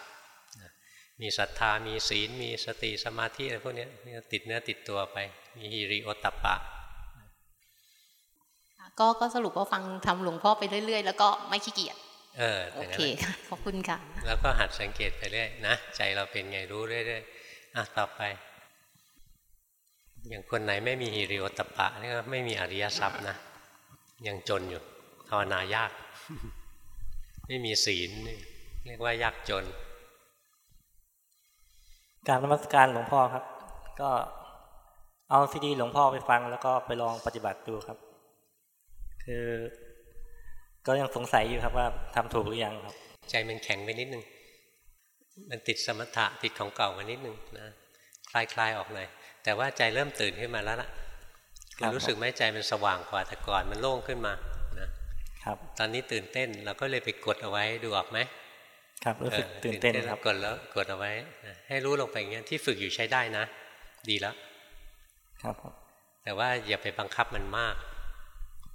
S1: มีศรัทธามีศีล มีสติสมาธิอะไรพวกนี้ติดเนื้อติดตัวไป มีฮิริโอตปะ
S9: ก็ก็สรุปว่าฟังทำหลวงพ่อไปเรื่อย ๆ แล้วก็ไม่ขี้เกียจ
S1: เออ
S9: โอเคขอบคุณค่ะ
S1: แล้วก็หัดสังเกตไปเรื่อยนะ ใจเราเป็นไงรู้เรื่อยๆอะต่อไป อย่างคนไหนไม่มีฮิริโอตปะนี่ก็ไม่มีอริยทรัพย์นะ ยังจนอยู่ภาวนายาก ไม่มีศีลเรียกว่ายากจน
S10: การนมัสการหลวงพ่อครับ ก็เอาซีดีหลวงพ่อไปฟังแล้วก็ไปลองปฏิบัติดูครับ คือ ก็ยังสงสัยอยู่ครับว่าทำถูกหรือยังครับ
S1: ใจมันแข็งไปนิดนึง มันติดสมถะติดของเก่ามานิดนึงนะคลายคลายออกหน่อยแต่ว่าใจเริ่มตื่นขึ้นมาแล้วล่ะคือรู้สึกไหมใจมันสว่างกว่าแต่ก่อนมันโล่งขึ้นมานะครับ ตอนนี้ตื่นเต้นเราก็เลยไปกดเอาไว้ดูออกไหม
S10: ครับรู้สึกตื่นเต้นครับ
S1: กดแล้วกดเอาไว้ ให้รู้ลงไปอย่างเงี้ยที่ฝึกอยู่ใช้ได้นะ ดีแล้ว
S10: ครับ
S1: แต่ว่าอย่าไปบังคับมันมาก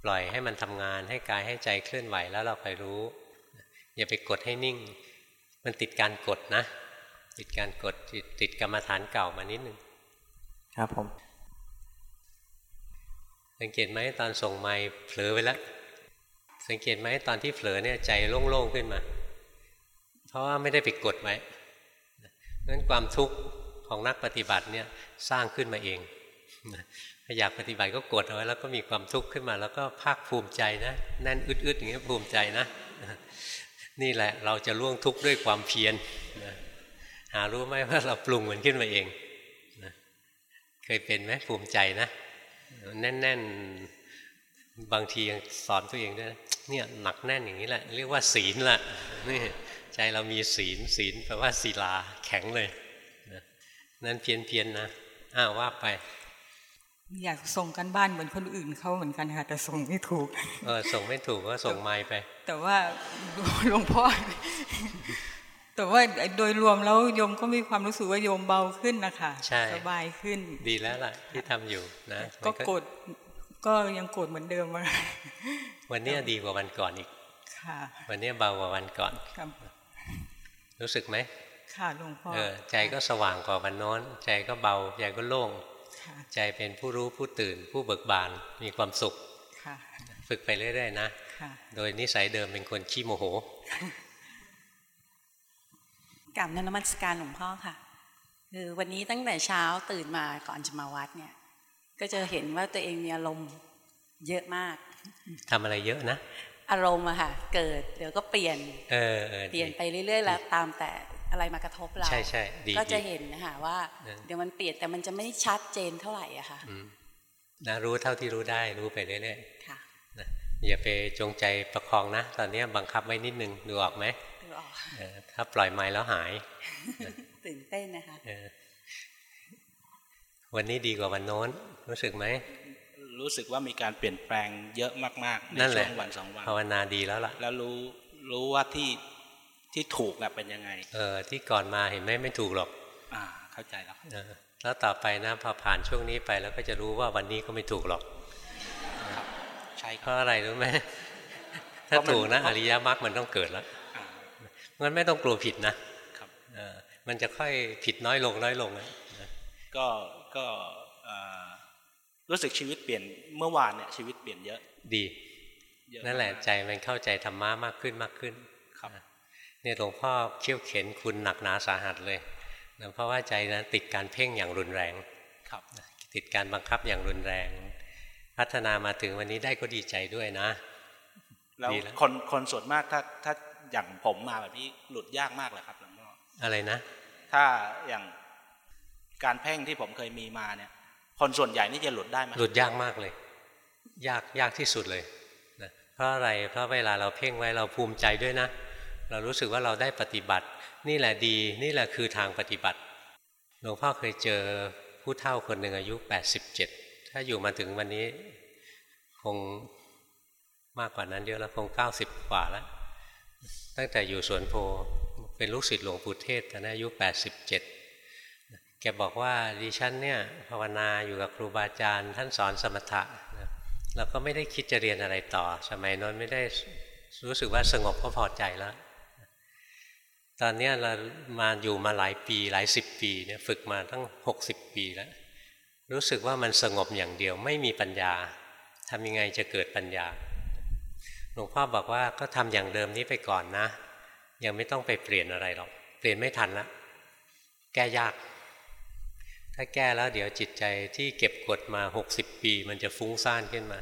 S1: ปล่อยให้มันทำงานให้กายให้ใจเคลื่อนไหวแล้วเราไปรู้ อย่าไปกดให้นิ่ง มันติดการกดนะ ติดการกดติดติดกรรมฐานเก่ามานิดนึง
S10: ครับผม
S1: สังเกตไหมตอนส่งไม้เผลอไปแล้วสังเกตไหมตอนที่เผลอเนี่ยใจโล่งๆขึ้นมา เพราะว่าไม่ได้ไปกดไว้นั้นความทุกข์ของนักปฏิบัติเนี่ยสร้างขึ้นมาเอง อยากปฏิบัติก็กดเอาไว้แล้วก็มีความทุกข์ขึ้นมา แล้วก็ภาคภูมิใจนะแน่นอึดๆอย่างนี้ภูมิใจนะ นี่แหละเราจะล่วงทุกข์ด้วยความเพียรหารู้ไหมว่าเราปรุงมันขึ้นมาเองเคยเป็นไหมภูมิใจนะแน่นๆบางทียังสอนตัวเองด้วยเนี่ยหนักแน่นอย่างนี้แหละ เรียกว่าศีลละนี่ใจเรามีศีลศีลแปลว่าศิลาแข็งเลยนั่นเพียนเพียนนะอ้าวว่าไป
S11: อยากส่งกันบ้านเหมือนคนอื่นเขาเหมือนกันค่ะแต่ส่งไม่ถูก
S1: เออส่งไม่ถูกก็ส่งไม่ไป
S11: แต่ว่าหลวงพ่อแต่ว่าโดยรวมแล้วโยมก็มีความรู้สึกว่าโยมเบาขึ้นนะคะสบายขึ้น
S1: ดีแล้วล่ะที่ทำอยู่นะ
S11: ก็กดก็ยังกดเหมือนเดิมมา
S1: วันนี้ดีกว่าวันก่อนอีก
S11: ค่ะ
S1: วันนี้เบากว่าวันก่อนรู้สึกไหม
S11: ค่ะหลวงพ่อ
S1: เออใจก็สว่างกว่าวันน้น ใจก็เบาใจก็โล่ง ใจเป็นผู้รู้ผู้ตื่น ผู้เบิกบานมีความสุขฝึกไปเรื่อยๆนะโดยนิสัยเดิมเป็นคนขี้โมโห
S12: กลับนมัสการหลวงพ่อค่ะ คือวันนี้ตั้งแต่เช้าตื่นมาก่อนจะมาวัดเนี่ย ก็จะเห็นว่าตัวเองมีอารมณ์เยอะมาก
S1: ทำอะไรเยอะนะ
S12: อารมณ์อะค่ะ เกิดเดี๋ยวก็เปลี่ยน
S1: เออ
S12: เปลี่ยนไปเรื่อยๆ แล้วตามแต่ อะไรมากระทบเรา
S1: ใช่ใช่
S12: ก็จะเห็นนะคะว่า เดี๋ยวมันเปลี่ยนแต่มันจะไม่ชัดเจนเท่าไหร่อะค่ะ
S1: นะรู้เท่าที่รู้ได้รู้ไปเรื่อย
S12: ๆค่ะ
S1: อย่าไปจงใจประคองนะ ตอนนี้บังคับไว้นิดนึงดูออกไหม
S12: ดูออก
S1: ถ้าปล่อยไม้แล้วหาย
S12: ตื่นเต้นนะคะ
S1: วันนี้ดีกว่าวันโน้น รู้สึกไหม
S13: รู้สึกว่ามีการเปลี่ยนแปลงเยอะมากๆในช่วงวันสองวัน
S1: ภาวนาดีแล้วล่ะ
S13: แล้วรู้รู้ว่าที่ ที่ถูกเป็นยังไง
S1: เออ ที่ก่อนมาเห็นไหมไม่ถูกหรอก
S13: อ่า เข้าใจแล้ว
S1: แล้วต่อไปนะพอผ่านช่วงนี้ไปแล้วก็จะรู้ว่าวันนี้ก็ไม่ถูกหรอก
S13: ใช่
S1: เพราะอะไรรู้ไหมถ้าถูกนะอริยมรรคมันต้องเกิดแล้วมันไม่ต้องกลัวผิดนะครับมันจะค่อยผิดน้อยลงน้อยลง
S13: ก็ก็รู้สึกชีวิตเปลี่ยนเมื่อวานเนี่ยชีวิตเปลี่ยนเยอะ
S1: ดีนั่นแหละใจมันเข้าใจธรรมะมากขึ้นมากขึ้น
S13: ครับ
S1: เนี่ยหลวงพ่อเขี่ยวเข็นคุณหนักหนาสาหัสเลยนะเพราะว่าใจนะติดการเพ่งอย่างรุนแรง
S13: ครับ
S1: ติดการบังคับอย่างรุนแรง พัฒนามาถึงวันนี้ได้ก็ดีใจด้วยนะ
S13: แล้วคนคนส่วนมากถ้าถ้าอย่างผมมาแบบนี้หลุดยากมากเลยครับหลวงพ่อ
S1: อะไรนะ
S13: ถ้าอย่างการเพ่งที่ผมเคยมีมาเนี่ย คนส่วนใหญ่นี่จะหลุดได้ไหม
S1: หลุดยากมากเลย ยากยากที่สุดเลยนะเพราะอะไรเพราะเวลาเราเพ่งไว้เราภูมิใจด้วยนะ เรารู้สึกว่าเราได้ปฏิบัติ นี่แหละดี นี่แหละคือทางปฏิบัติ หลวงพ่อเคยเจอผู้เฒ่าคนหนึ่งอายุ 87 ถ้าอยู่มาถึงวันนี้ คงมากกว่านั้นเยอะแล้วคง 90 กว่าแล้ว ตั้งแต่อยู่สวนโพเป็นลูกศิษย์หลวงปู่เทศตอนนั้นอายุ 87 แกบอกว่าดิฉันเนี่ยภาวนาอยู่กับครูบาอาจารย์ ท่านสอนสมถะเราก็ไม่ได้คิดจะเรียนอะไรต่อ สมัยนั้นไม่ได้รู้สึกว่าสงบก็พอใจแล้ว ตอนนี้เรามาอยู่มาหลายปีหลายสิบปีเนี่ยฝึกมาตั้งหกสิบปีแล้ว รู้สึกว่ามันสงบอย่างเดียวไม่มีปัญญาทำยังไงจะเกิดปัญญาหลวงพ่อบอกว่าก็ทำอย่างเดิมนี้ไปก่อนนะ ยังไม่ต้องไปเปลี่ยนอะไรหรอก เปลี่ยนไม่ทันละแก้ยาก ถ้าแก้แล้วเดี๋ยวจิตใจที่เก็บกดมาหกสิบปี มันจะฟุ้งซ่านขึ้นมา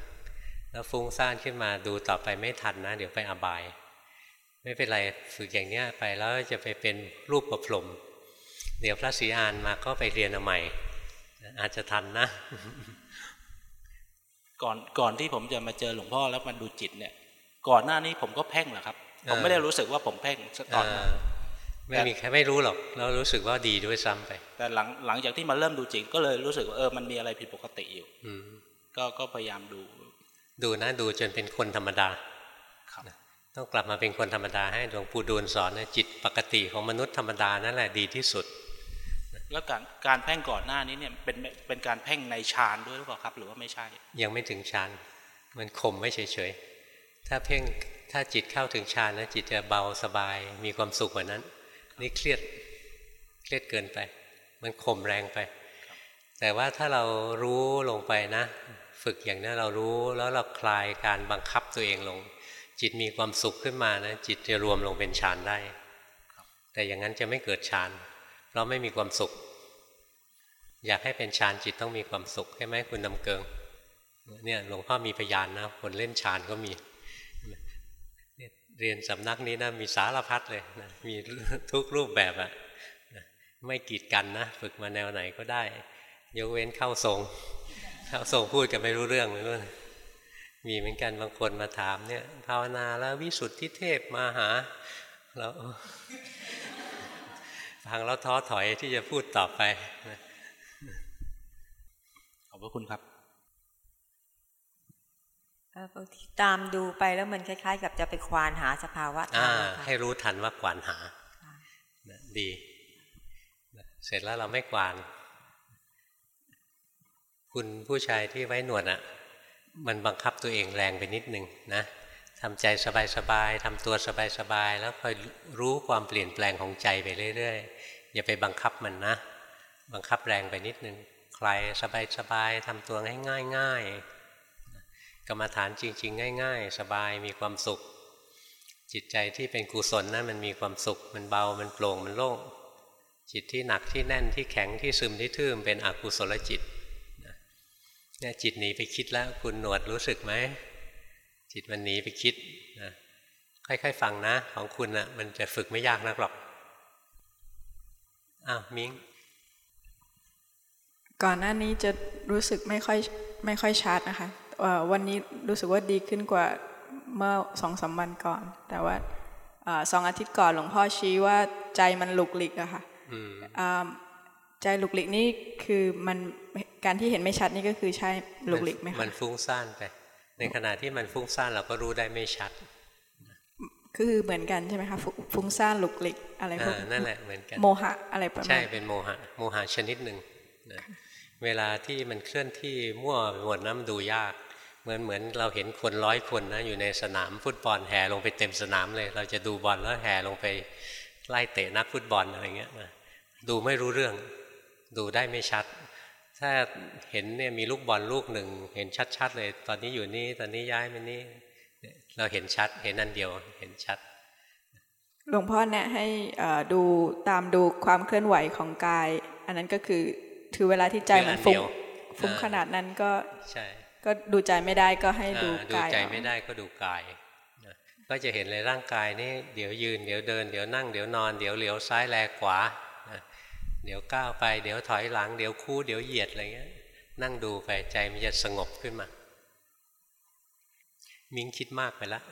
S1: แล้วฟุ้งซ่านขึ้นมาดูต่อไปไม่ทันนะ เดี๋ยวไปอบาย ไม่เป็นไรฝึกอย่างเนี้ยไปแล้วจะไปเป็นรูปประพรมเดี๋ยวพระศรีอานมาก็ไปเรียนเอาใหม่ อาจจะทันนะ
S13: ก่อนก่อนที่ผมจะมาเจอหลวงพ่อแล้วมันดูจิตเนี่ย ก่อนหน้านี้ผมก็เพ่งแหละครับ ผมไม่ได้รู้สึกว่าผมเพ่งสักตอน
S1: ไม่มีใครไม่รู้หรอกเรารู้สึกว่าดีด้วยซ้ำไป
S13: แต่หลังหลังจากที่มาเริ่มดูจิตก็เลยรู้สึกว่าเออมันมีอะไรผิดปกติอยู่
S1: อื
S13: ก็ก็พยายามดู
S1: ดูนะดูจนเป็นคนธรรมดา ต้องกลับมาเป็นคนธรรมดาให้หลวงปู่ดูลสอนนะจิตปกติของมนุษย์ธรรมดานั่นแหละดีที่สุด
S13: แล้วการการแพ่งก่อนหน้านี้เนี่ยเป็นเป็นการแพ่งในฌานด้วยหรือเปล่าครับ หรือว่าไม่ใช่
S1: ยังไม่ถึงฌานมันข่มไม่เฉยๆถ้าเพ่งถ้าจิตเข้าถึงฌานนะจิตจะเบาสบายมีความสุขกว่านั้น นี่เครียดเครียดเกินไป มันข่มแรงไป แต่ว่าถ้าเรารู้ลงไปนะ ฝึกอย่างนี้เรารู้แล้วเราคลายการบังคับตัวเองลง จิตมีความสุขขึ้นมานะจิตจะรวมลงเป็นฌานได้ แต่อย่างนั้นจะไม่เกิดฌานเราไม่มีความสุข อยากให้เป็นฌานจิตต้องมีความสุขใช่ไหมคุณนำเกิงเนี่ยหลวงพ่อมีพยานนะคนเล่นฌานก็มีเรียนสำนักนี้นะมีสารพัดเลยนะมีทุกรูปแบบอะะไม่กีดกันนะฝึกมาแนวไหนก็ได้ ยกเว้นเข้าทรง เข้าทรงพูดกันไม่รู้เรื่องเลย มีเหมือนกันบางคนมาถามเนี่ยภาวนาแล้ววิสุทธิเทพมาหาแล้วฟังแล้วท้อถอยที่จะพูดต่อไป
S13: ขอบพระคุณครับ
S14: บางทีตามดูไปแล้วมันคล้าย ๆ กับจะไปควานหาสภาวะธรรม
S1: ให้รู้ทันว่าควานหาดีเสร็จแล้วเราไม่ควาน คุณผู้ชายที่ไว้หนวดอะ่ะ มันบังคับตัวเองแรงไปนิดนึงนะทำใจสบายๆทำตัวสบายๆแล้วคอยรู้ความเปลี่ยนแปลงของใจไปเรื่อยๆอย่าไปบังคับมันนะ บังคับแรงไปนิดนึงใครสบายๆทำตัวง่ายๆกรรมฐานจริง ๆ ง่าย ๆ สบายมีความสุข จิตใจที่เป็นกุศลนะมันมีความสุข มันเบามันโปร่งมันโล่งจิตที่หนักที่แน่นที่แข็งที่ซึมที่ทื่มเป็นอกุศลจิต เนี่ยจิตหนีไปคิดแล้ว คุณหนวดรู้สึกไหม จิตมันหนีไปคิดนะค่อยๆฟังนะ ของคุณนะ่ะมันจะฝึกไม่ยากนักหรอกอ้าวมิง
S15: ก่อนหน้านี้จะรู้สึกไม่ค่อยไม่ค่อยชัดนะคะวันนี้รู้สึกว่าดีขึ้นกว่าเมื่อสองสามวันก่อน แต่ว่าสองอาทิตย์ก่อนหลวงพ่อชี้ว่าใจมันหลุกหลิกอะค่ะใจหลุกหลิกนี่คือมัน การที่เห็นไม่ชัดนี่ก็คือใช่หลุกหลิกไหมคะ
S1: มันฟุ้งซ่านไปในขณะที่มันฟุ้งซ่านเราก็รู้ได้ไม่ชัด
S15: คือเหมือนกันใช่ไหมคะฟุ้งซ่านหลุกหลิกอะไรพวก
S1: นั่นแหละเหมือนกัน
S15: โมหะอะไรประมาณใช่
S1: เป็นโมหะโมหะชนิดหนึ่งเวลาที่มันเคลื่อนที่มั่วหมดน้ำดูยาก เหมือนเหมือนเราเห็นคนร้อยคนนะอยู่ในสนามฟุตบอลแห่ลงไปเต็มสนามเลย เราจะดูบอลแล้วแห่ลงไปไล่เตะนักฟุตบอลอะไรเงี้ยนะดูไม่รู้เรื่อง ดูได้ไม่ชัด ถ้าเห็นเนี่ยมีลูกบอลลูกหนึ่งเห็นชัดๆเลย ตอนนี้อยู่นี่ตอนนี้ย้ายมานี่เราเห็นชัด เห็นอันเดียวเห็นชัด
S15: หลวงพ่อเนี่ยให้ดูตามดูความเคลื่อนไหวของกาย อันนั้นก็คือถือเวลาที่ใจมันฟุ้งฟุ้งขนาดนั้นก็
S1: ใช่
S15: ก็ดูใจไม่ได้ก็ให้ดู
S1: กายดูใจไม่ได้ก็ดูกาย ก็จะเห็นเลยร่างกายนี่เดี๋ยวยืน เดี๋ยวเดิน เดี๋ยวนั่งเดี๋ยวนอน เดี๋ยวเหลียวซ้ายแลขวา เดี๋ยวก้าวไป เดี๋ยวถอยหลัง เดี๋ยวคู่เดี๋ยวเหยียดอะไรเงี้ย นั่งดูไปใจมันจะสงบขึ้นมา มิ้งคิดมากไปแล้ว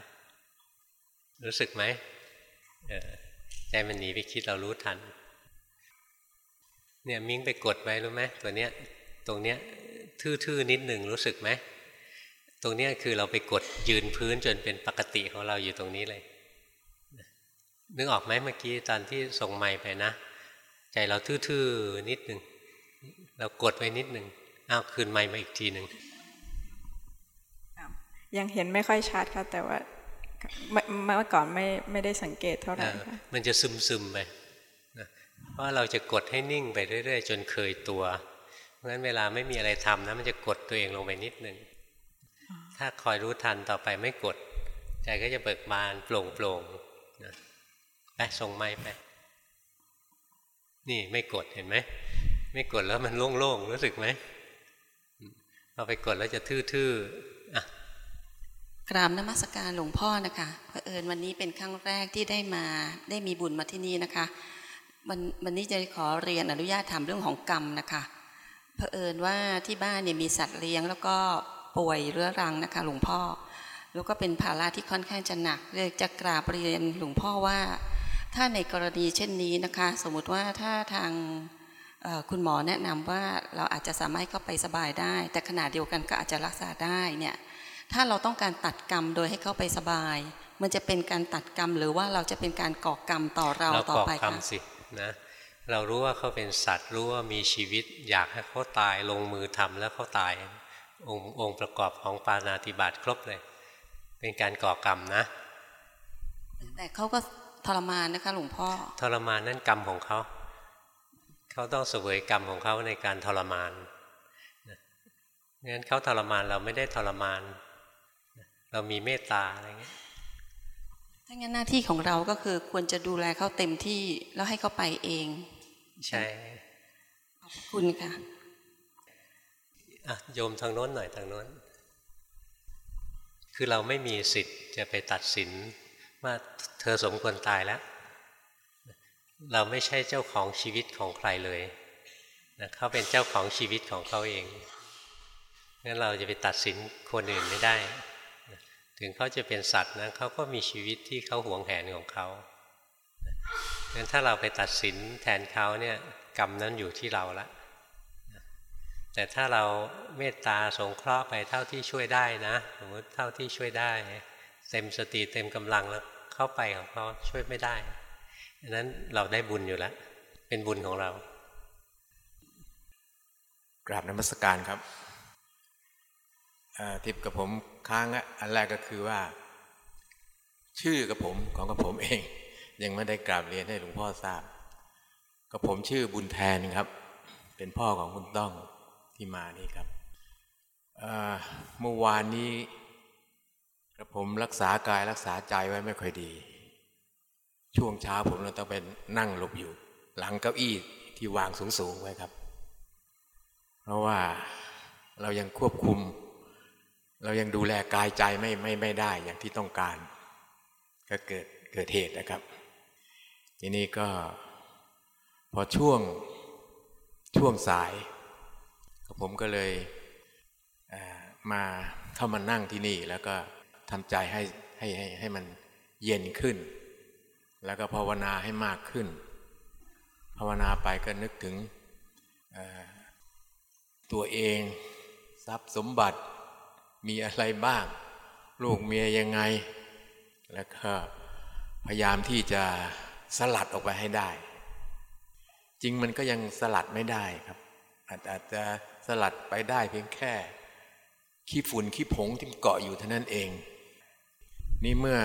S1: รู้สึกไหมใจมันหนีไปคิดเรารู้ทัน เนี่ยมิ้งไปกดไว้รู้ไหมตัวเนี้ย ตรงเนี้ยทื่อๆนิดหนึ่งรู้สึกไหมตรงนี้คือเราไปกดยืนพื้นจนเป็นปกติของเราอยู่ตรงนี้เลย นึกออกไหมเมื่อกี้ตอนที่ส่งไม้ไปนะ ใจเราทื่อๆนิดหนึ่งเรากดไว้นิดหนึ่งอ้าวคืนไม้มาอีกทีหนึ่ง
S15: ยังเห็นไม่ค่อยชัดครับแต่ว่าเมื่อก่อนไม่ไม่ได้สังเกตเท่าไหร่ค่ะ
S1: มันจะซึมซึมไปเพราะเราจะกดให้นิ่งไปเรื่อย ๆ จนเคยตัว เพราะฉะนั้นเวลาไม่มีอะไรทำนะมันจะกดตัวเองลงไปนิดนึงถ้าคอยรู้ทันต่อไปไม่กด ใจก็จะเบิกบานโปร่งโปร่งนะไปส่งไม้ไป นี่ไม่กดเห็นไหมไม่กดแล้วมันโล่งๆรู้สึกไหมพอไปกดแล้วจะทื่อๆอะ
S16: กราบนมัสการหลวงพ่อนะคะเผอิญวันนี้เป็นครั้งแรกที่ได้มาได้มีบุญมาที่นี่นะคะวันวันนี้จะขอเรียนอนุญาตถามเรื่องของกรรมนะคะเผอิญว่าที่บ้านเนี่ยมีสัตว์เลี้ยง แล้วก็ป่วยเรื้อรังนะคะ หลวงพ่อ แล้วก็เป็นภาระที่ค่อนข้างจะหนักเลยจะกราบเรียนหลวงพ่อว่า ถ้าในกรณีเช่นนี้นะคะ สมมุติว่าถ้าทางคุณหมอแนะนำว่าเราอาจจะสามารถเข้าไปสบายได้ แต่ขณะเดียวกันก็อาจจะรักษาได้เนี่ยถ้าเราต้องการตัดกรรมโดยให้เข้าไปสบาย มันจะเป็นการตัดกรรมหรือว่าเราจะเป็นการก่อกรรมต่อเราต่อไป
S1: คะสินะเรารู้ว่าเขาเป็นสัตว์รู้ว่ามีชีวิต อยากให้เขาตายลงมือทำแล้วเขาตายองค์องค์ประกอบของปานาติบาตครบเลย เป็นการก่อกรรมนะ
S16: แต่เขาก็ ทรมานนะคะหลวงพ่อ
S1: ทรมานนั่นกรรมของเขา เขาต้องเสวยกรรมของเขาในการทรมานงั้นเขาทรมานเราไม่ได้ทรมาน เรามีเมตตาอะไรเงี้ย
S16: ถ้างั้นหน้าที่ของเราก็คือควรจะดูแลเขาเต็มที่แล้วให้เขาไปเอง
S1: ใช่
S16: ขอบคุณค่ะ
S1: อะโยมทางโน้นหน่อยทางโน้น คือเราไม่มีสิทธิ์จะไปตัดสิน ว่าเธอสมควรตายแล้ว เราไม่ใช่เจ้าของชีวิตของใครเลยนะเขาเป็นเจ้าของชีวิตของเขาเองงั้นเราจะไปตัดสินคนอื่นไม่ได้ ถึงเขาจะเป็นสัตว์นะเขาก็มีชีวิตที่เขาหวงแหนของเขางั้นถ้าเราไปตัดสินแทนเขาเนี่ยกรรมนั้นอยู่ที่เราละ แต่ถ้าเราเมตตาสงเคราะห์ไปเท่าที่ช่วยได้นะ สมมติเท่าที่ช่วยได้ เต็มสติเต็มกำลังแล้วเข้าไปของเขาช่วยไม่ได้ดังนั้นเราได้บุญอยู่แล้ว เป็นบุญของเรา
S17: กราบนมัสการครับทิพกับผมค้างอันแรกก็คือว่า ชื่อกับผมของกับผมเอง ยังไม่ได้กราบเรียนให้หลวงพ่อทราบกับผมชื่อบุญแทนครับ เป็นพ่อของคุณต้องที่มานี่ครับเมื่อวานนี้ กับผมรักษากายรักษาใจไว้ไม่ค่อยดี ช่วงเช้าผมเราต้องไปนั่งหลบอยู่ หลังเก้าอี้ที่วางสูงๆไว้ครับ เพราะว่าเรายังควบคุม เรายังดูแลกายใจไม่ไม่ไม่ได้อย่างที่ต้องการ ก็เกิดเกิดเหตุนะครับ ทีนี้ก็พอช่วงช่วงสายผมก็เลยมาเข้ามานั่งที่นี่แล้วก็ ทำใจให้ให้ให้ให้มันเย็นขึ้น แล้วก็ภาวนาให้มากขึ้น ภาวนาไปก็นึกถึงตัวเองทรัพย์สมบัติมีอะไรบ้าง ลูกเมียยังไง แล้วก็พยายามที่จะสลัดออกไปให้ได้ จริงมันก็ยังสลัดไม่ได้ครับ อาจจะสลัดไปได้เพียงแค่ ขี้ฝุ่นขี้ผงที่เกาะอยู่เท่านั้นเอง นี่เมื่อ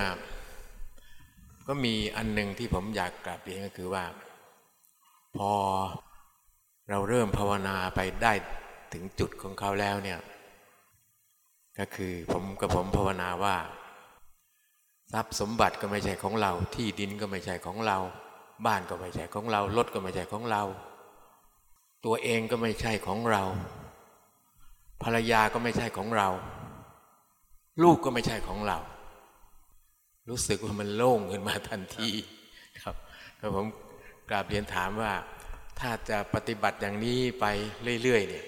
S17: ก็มีอันหนึ่งที่ผมอยากกลับเรียนก็คือว่า พอเราเริ่มภาวนาไปได้ถึงจุดของเขาแล้วเนี่ย ก็คือผมกับผมภาวนาว่า ทรัพย์สมบัติก็ไม่ใช่ของเรา ที่ดินก็ไม่ใช่ของเรา บ้านก็ไม่ใช่ของเรา รถก็ไม่ใช่ของเรา ตัวเองก็ไม่ใช่ของเรา ภรรยาก็ไม่ใช่ของเรา ลูกก็ไม่ใช่ของเรา รู้สึกว่ามันโล่งขึ้นมาทันทีครับก็ผมกราบเรียนถามว่า ถ้าจะปฏิบัติอย่างนี้ไปเรื่อยๆเนี่ย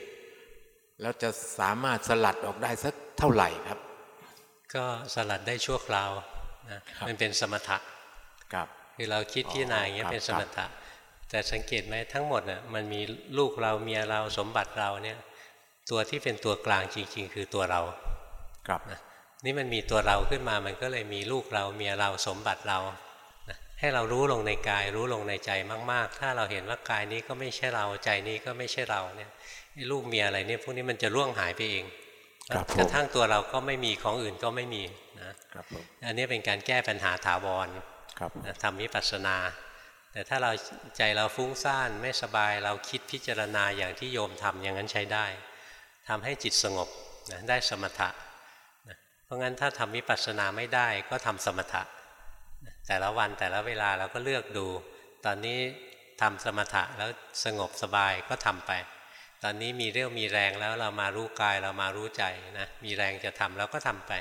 S17: แล้วจะสามารถสลัดออกได้สักเท่าไหร่ครับ
S1: ก็สลัดได้ชั่วคราวนะมันเป็นสมถะ
S17: ครับ
S1: คือเราคิดที่นายอย่างเงี้ยเป็นสมถะแต่สังเกตไหมทั้งหมดน่ะมันมีลูกเราเมียเราสมบัติเราเนี่ยตัวที่เป็นตัวกลางจริง ๆ คือตัวเรา
S17: ครับ
S1: นะ นี่มันมีตัวเราขึ้นมามันก็เลยมีลูกเราเมียเราสมบัติเรานะให้เรารู้ลงในกายรู้ลงในใจมาก ๆ ถ้าเราเห็นว่ากายนี้ก็ไม่ใช่เราใจนี้ก็ไม่ใช่เราเนี่ยลูกเมียอะไรเนี่ยพวกนี้มันจะล่วงหายไปเองกระทั่งตัวเราก็ไม่มีของอื่นก็ไม่มีนะอันนี้เป็นการแก้ปัญหาถาวรทำวิปัสสนา แต่ถ้าเราใจเราฟุ้งซ่านไม่สบายเราคิดพิจารณาอย่างที่โยมทำอย่างนั้นใช้ได้ทำให้จิตสงบนะได้สมถะนะ เพราะงั้นถ้าทำวิปัสสนาไม่ได้ก็ทำสมถะ แต่ละวันแต่ละเวลาเราก็เลือกดู ตอนนี้ทำสมถะแล้วสงบสบายก็ทำไป ตอนนี้มีเรี่ยวมีแรงแล้วเรามารู้กายเรามารู้ใจนะมีแรงจะทำเราก็ทำไป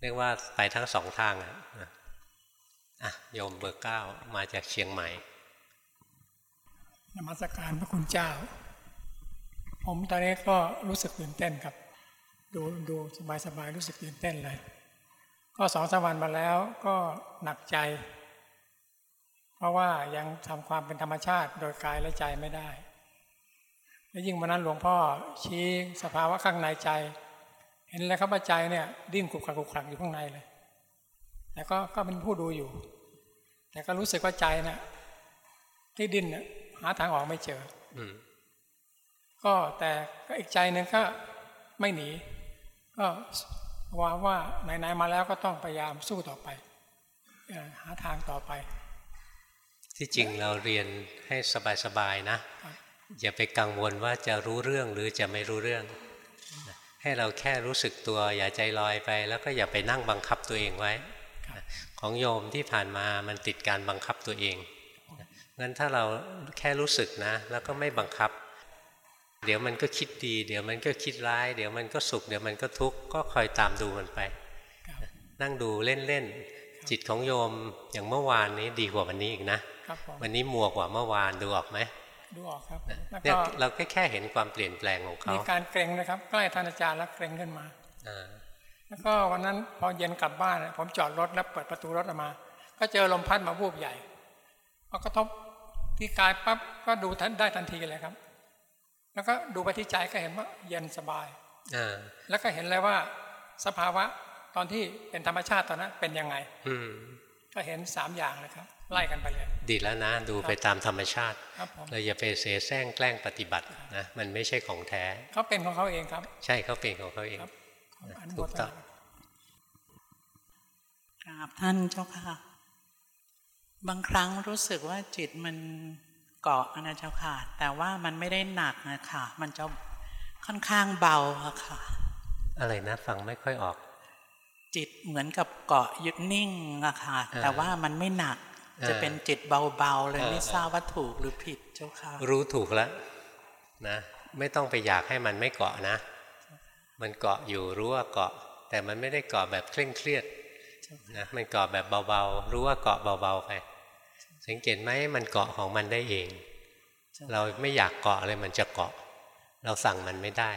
S1: เรียกว่าไปทั้งสองทางอะอะโยมเบอร์เก้ามาจากเชียงใหม่
S18: นมัสการพระคุณเจ้า ผมตอนนี้ก็รู้สึกตื่นเต้นครับ ดูดูสบายสบายรู้สึกตื่นเต้นเลย ก็สองสวันมาแล้วก็หนักใจ เพราะว่ายังทำความเป็นธรรมชาติโดยกายและใจไม่ได้ และยิ่งวันนั้นหลวงพ่อชี้สภาวะข้างในใจ เห็นแล้วครับว่าใจเนี่ยดิ้นกุกขักกุกขักอยู่ข้างในเลยแต่ก็ก็เป็นผู้ดูอยู่ แต่ก็รู้สึกว่าใจเนี่ยที่ดิ้นเนี่ยหาทางออกไม่เจอ อืก็แต่ก็อีกใจหนึ่งก็ไม่หนี ก็ว่าว่าไหนๆมาแล้วก็ต้องพยายามสู้ต่อไป หาทางต่อไป
S1: ที่จริงเราเรียนให้สบายๆนะ อย่าไปกังวลว่าจะรู้เรื่องหรือจะไม่รู้เรื่อง ให้เราแค่รู้สึกตัว อย่าใจลอยไป แล้วก็อย่าไปนั่งบังคับตัวเองไว้ ของโยมที่ผ่านมามันติดการบังคับตัวเองงั้นถ้าเราแค่รู้สึกนะ แล้วก็ไม่บังคับ เดี๋ยวมันก็คิดดี เดี๋ยวมันก็คิดร้าย เดี๋ยวมันก็สุข เดี๋ยวมันก็ทุกข์ก็คอยตามดูมันไป นั่งดูเล่นๆจิตของโยมอย่างเมื่อวานนี้ดีกว่าวันนี้อีกนะวันนี้มัวกว่าเมื่อวานดูออกไหม
S18: ดูออกครับ
S1: เนี่ยเราแค่แค่เห็นความเปลี่ยนแปลงของเขา
S18: มีการเกรงนะครับใกล้ท่านอาจารย์แล้วเกรงขึ้นมาแล้วก็วันนั้นพอเย็นกลับบ้านผมจอดรถแล้วเปิดประตูรถออกมา ก็เจอลมพัดมาวูบใหญ่พอกระทบที่กายปั๊บก็ดูทันได้ทันทีเลยครับ แล้วก็ดูไปที่ใจก็เห็นว่าเย็นสบายอแล้วก็เห็นเลยว่าสภาวะตอนที่เป็นธรรมชาติตอนนั้นเป็นยังไง อืก็เห็นสามอย่างเลยครับไล่กันไปเลย
S1: ดีแล้วนะ ดูไปตามธรรมชาติเราอย่าไปเสแสร้งแกล้งปฏิบัตินะมันไม่ใช่ของแท้
S18: เขาเป็นของเขาเองครับ
S1: ใช่เขาเป็นของเขาเองถูกต้อง
S19: กราบท่านเจ้าค่ะ บางครั้งรู้สึกว่าจิตมัน เกาะนะเจ้าค่ะ แต่ว่ามันไม่ได้หนักนะค่ะมันจะค่อนข้างเบาค่ะ
S1: อะไรนะฟังไม่ค่อยออก
S19: จิตเหมือนกับเกาะยึดนิ่งอะค่ะ แต่ว่ามันไม่หนักจะเป็นจิตเบาๆเลยไม่ทราบว่าถูกหรือผิดเจ้าค่ะ
S1: รู้ถูกแล้วนะไม่ต้องไปอยากให้มันไม่เกาะนะ มันเกาะอยู่รู้ว่าเกาะ แต่มันไม่ได้เกาะแบบเคร่งเครียดนะมันเกาะแบบเบาๆ รู้ว่าเกาะเบาๆไป สังเกตไหมมันเกาะของมันได้เอง เราไม่อยากเกาะเลยมันจะเกาะ เราสั่งมันไม่ได้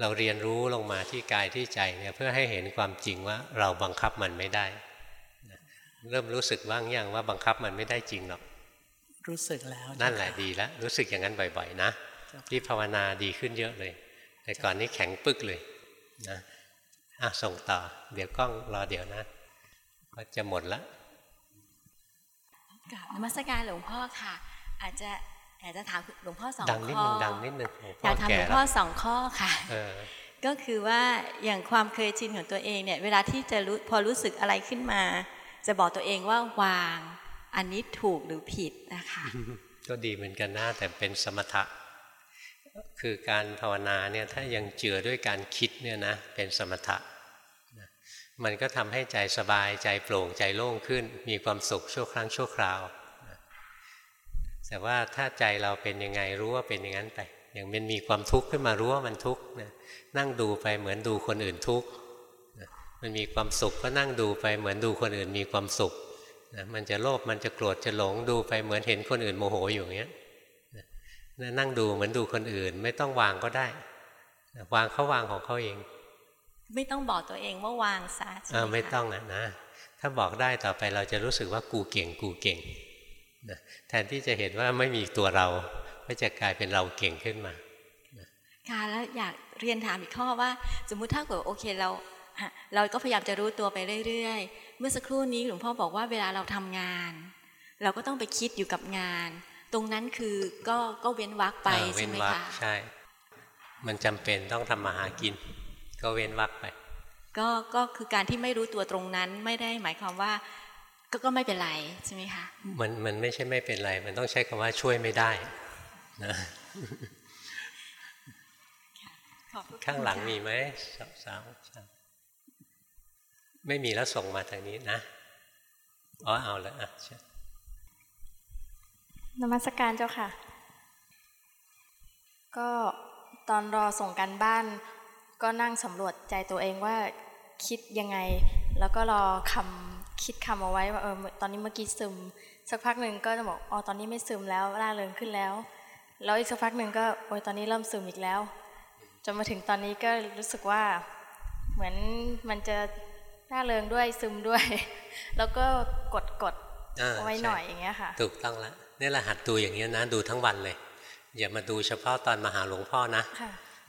S1: เราเรียนรู้ลงมาที่กายที่ใจเนี่ยเพื่อให้เห็นความจริงว่าเราบังคับมันไม่ได้ เริ่มรู้สึกบ้างยังว่าบังคับมันไม่ได้จริงหรอก
S19: รู้สึกแล้ว
S1: นั่นแหละดีแล้วรู้สึกอย่างนั้นบ่อยๆ นะที่ภาวนาดีขึ้นเยอะเลย แต่ก่อนนี้แข็งปึกเลยนะอะส่งต่อ เดี๋ยวกล้องรอเดี๋ยวนะก็จะหมดละ
S9: กราบนมัสการหลวงพ่อค่ะ อาจจะอยากจะถามหลวงพ่อสอง
S1: ข้อดังนิดนึงดังนิดนึง
S9: อยากถามหลวงพ่อสองข้อค่ะก็คือว่าอย่างความเคยชินของตัวเองเนี่ย เวลาที่จะรู้พอรู้สึกอะไรขึ้นมา จะบอกตัวเองว่าวาง อันนี้ถูกหรือผิดนะคะ
S1: ก็ดีเหมือนกันนะแต่เป็นสมถะ คือการภาวนาเนี่ยถ้ายังเจือด้วยการคิดเนี่ยนะเป็นสมถะ มันก็ทำให้ใจสบายใจโปร่งใจโล่งขึ้น มีความสุขชั่วครั้งชั่วคราว แต่ว่าถ้าใจเราเป็นยังไงรู้ว่าเป็นอย่างนั้นไป อย่างมันมีความทุกข์ขึ้นมารู้ว่ามันทุกข์นั่งดูไปเหมือนดูคนอื่นทุกข์มันมีความสุขก็นั่งดูไปเหมือนดูคนอื่นมีความสุขมันจะโลภมันจะโกรธจะหลงดูไปเหมือนเห็นคนอื่นโมโหอยู่อย่างเงี้ยนั่งดูเหมือนดูคนอื่นไม่ต้องวางก็ได้ วางเขาวางของเขาเอง
S9: ไม่ต้องบอกตัวเองว่าวางซะใช่ไหม
S1: ไม่ต้องอะนะ ถ้าบอกได้ต่อไปเราจะรู้สึกว่ากูเก่งกูเก่งแทนที่จะเห็นว่าไม่มีตัวเราก็จะกลายเป็นเราเก่งขึ้นมา
S9: ค่ะแล้วอยากเรียนถามอีกข้อว่า สมมุติถ้าเกิดโอเคเราเราก็พยายามจะรู้ตัวไปเรื่อยๆ เมื่อสักครู่นี้หลวงพ่อบอกว่าเวลาเราทำงาน เราก็ต้องไปคิดอยู่กับงาน ตรงนั้นคือก็ก็เว้นวักไปใช่ไหมคะ
S1: ใช่ มันจำเป็นต้องทำมาหากิน ก็เว้นวักไป
S9: ก็ก็คือการที่ไม่รู้ตัวตรงนั้นไม่ได้หมายความว่า ก็ก็ไม่เป็นไรใช่ไหมคะ
S1: มันมันไม่ใช่ไม่เป็นไร มันต้องใช้คำว่าช่วยไม่ได้นะข้างหลังมีไหมสาวสาวไม่มีแล้วส่งมาทางนี้นะอ๋อเอาแล้วอะ
S20: นมัสการเจ้าค่ะ ก็ตอนรอส่งกันบ้าน ก็นั่งสำรวจใจตัวเองว่าคิดยังไง แล้วก็รอคำคิดคำเอาไว้ว่าเออตอนนี้เมื่อกี้ซึม สักพักหนึ่งก็จะบอกอ๋อตอนนี้ไม่ซึมแล้วร่าเริงขึ้นแล้ว แล้วอีกสักพักหนึ่งก็โอ้ยตอนนี้เริ่มซึมอีกแล้วจนมาถึงตอนนี้ก็รู้สึกว่าเหมือนมันจะร่าเริงด้วยซึมด้วย แล้วก็กดกดไว้หน่อยอย่างเงี้ยค่ะ
S1: ถูกต้องแล้วนี่แหละหัดดูอย่างนี้นะดูทั้งวันเลย อย่ามาดูเฉพาะตอนมาหาหลวงพ่อนะ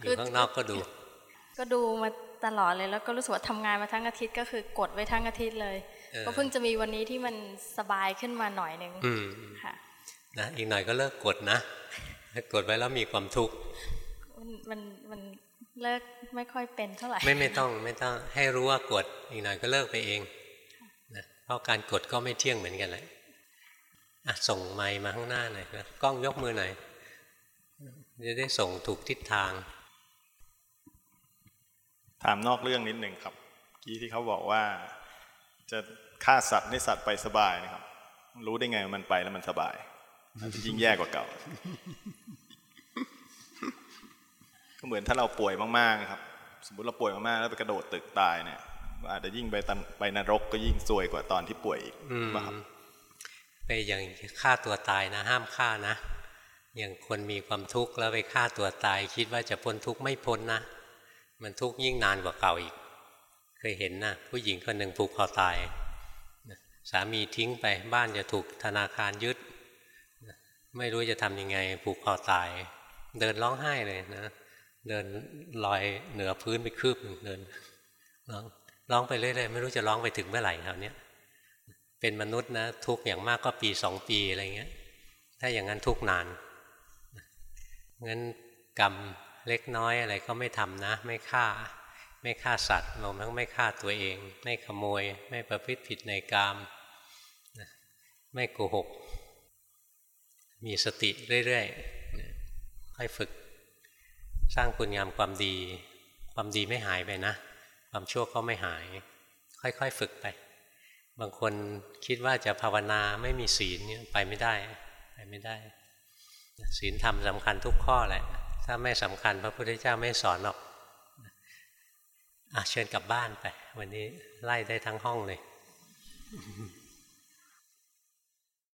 S1: อยู่ข้างนอกก็ดู
S20: ก็ดูมาตลอดเลยแล้วก็รู้สึกว่าทำงานมาทั้งอาทิตย์ก็คือกดไว้ทั้งอาทิตย์เลย ก็เพิ่งจะมีวันนี้ที่มันสบายขึ้นมาหน่อยหนึ่งค่ะ
S1: นะอีกหน่อยก็เลิกกดนะกดไว้แล้วมีความทุกข์
S20: มันมันเลิกไม่ค่อยเป็นเท่าไหร่
S1: ไม่ไม่ต้องไม่ต้องให้รู้ว่ากดอีกหน่อยก็เลิกไปเองนะเพราะการกดก็ไม่เที่ยงเหมือนกันแหละอะส่งไม้มาข้างหน้าหน่อยนะกล้องยกมือหน่อยจะได้ส่งถูกทิศทาง
S3: ถามนอกเรื่องนิดหนึ่งครับกี้ที่เขาบอกว่า จะฆ่าสัตว์ให้สัตว์ไปสบายนะครับ รู้ได้ไงมันไปแล้วมันสบายอาจจะยิ่งแย่กว่าเก่า ก็เหมือนถ้าเราป่วยมากๆครับ สมมติเราป่วยมากๆแล้วไปกระโดดตึกตายเนี่ยอาจจะยิ่งไปตันไปนรกก็ยิ่งซวยกว่าตอนที่ป่วยอีกครับ
S1: ไปอย่างฆ่าตัวตายนะ ห้ามฆ่านะ อย่างคนมีความทุกข์แล้วไปฆ่าตัวตาย คิดว่าจะพ้นทุกข์ไม่พ้นนะ มันทุกข์ยิ่งนานกว่าเก่าอีก เคยเห็นนะผู้หญิงคนหนึ่งผูกคอตาย สามีทิ้งไปบ้านจะถูกธนาคารยึด ไม่รู้จะทำยังไงผูกคอตาย เดินร้องไห้เลยนะ เดินลอยเหนือพื้นไปคืบหนึ่งเดินร้องร้องไปเรื่อยๆไม่รู้จะร้องไปถึงเมื่อไหร่คราวนี้เป็นมนุษย์นะทุกอย่างมากก็ปีสองปีอะไรเงี้ย ถ้าอย่างนั้นทุกนานงั้นกรรม เล็กน้อยอะไรก็ไม่ทำนะ ไม่ฆ่า ไม่ฆ่าสัตว์รวมทั้งไม่ฆ่าตัวเอง ไม่ขโมย ไม่ประพฤติผิดในกามไม่โกหก มีสติเรื่อยๆค่อยฝึกสร้างคุณงามความดี ความดีไม่หายไปนะ ความชั่วก็ไม่หาย ค่อยๆฝึกไป บางคนคิดว่าจะภาวนาไม่มีศีลเนี่ยไปไม่ได้ ไปไม่ได้ ศีลธรรมสำคัญทุกข้อแหละ ถ้าไม่สำคัญพระพุทธเจ้าไม่สอนหรอกอะเชิญกลับบ้านไป วันนี้ไล่ได้ทั้งห้องเลย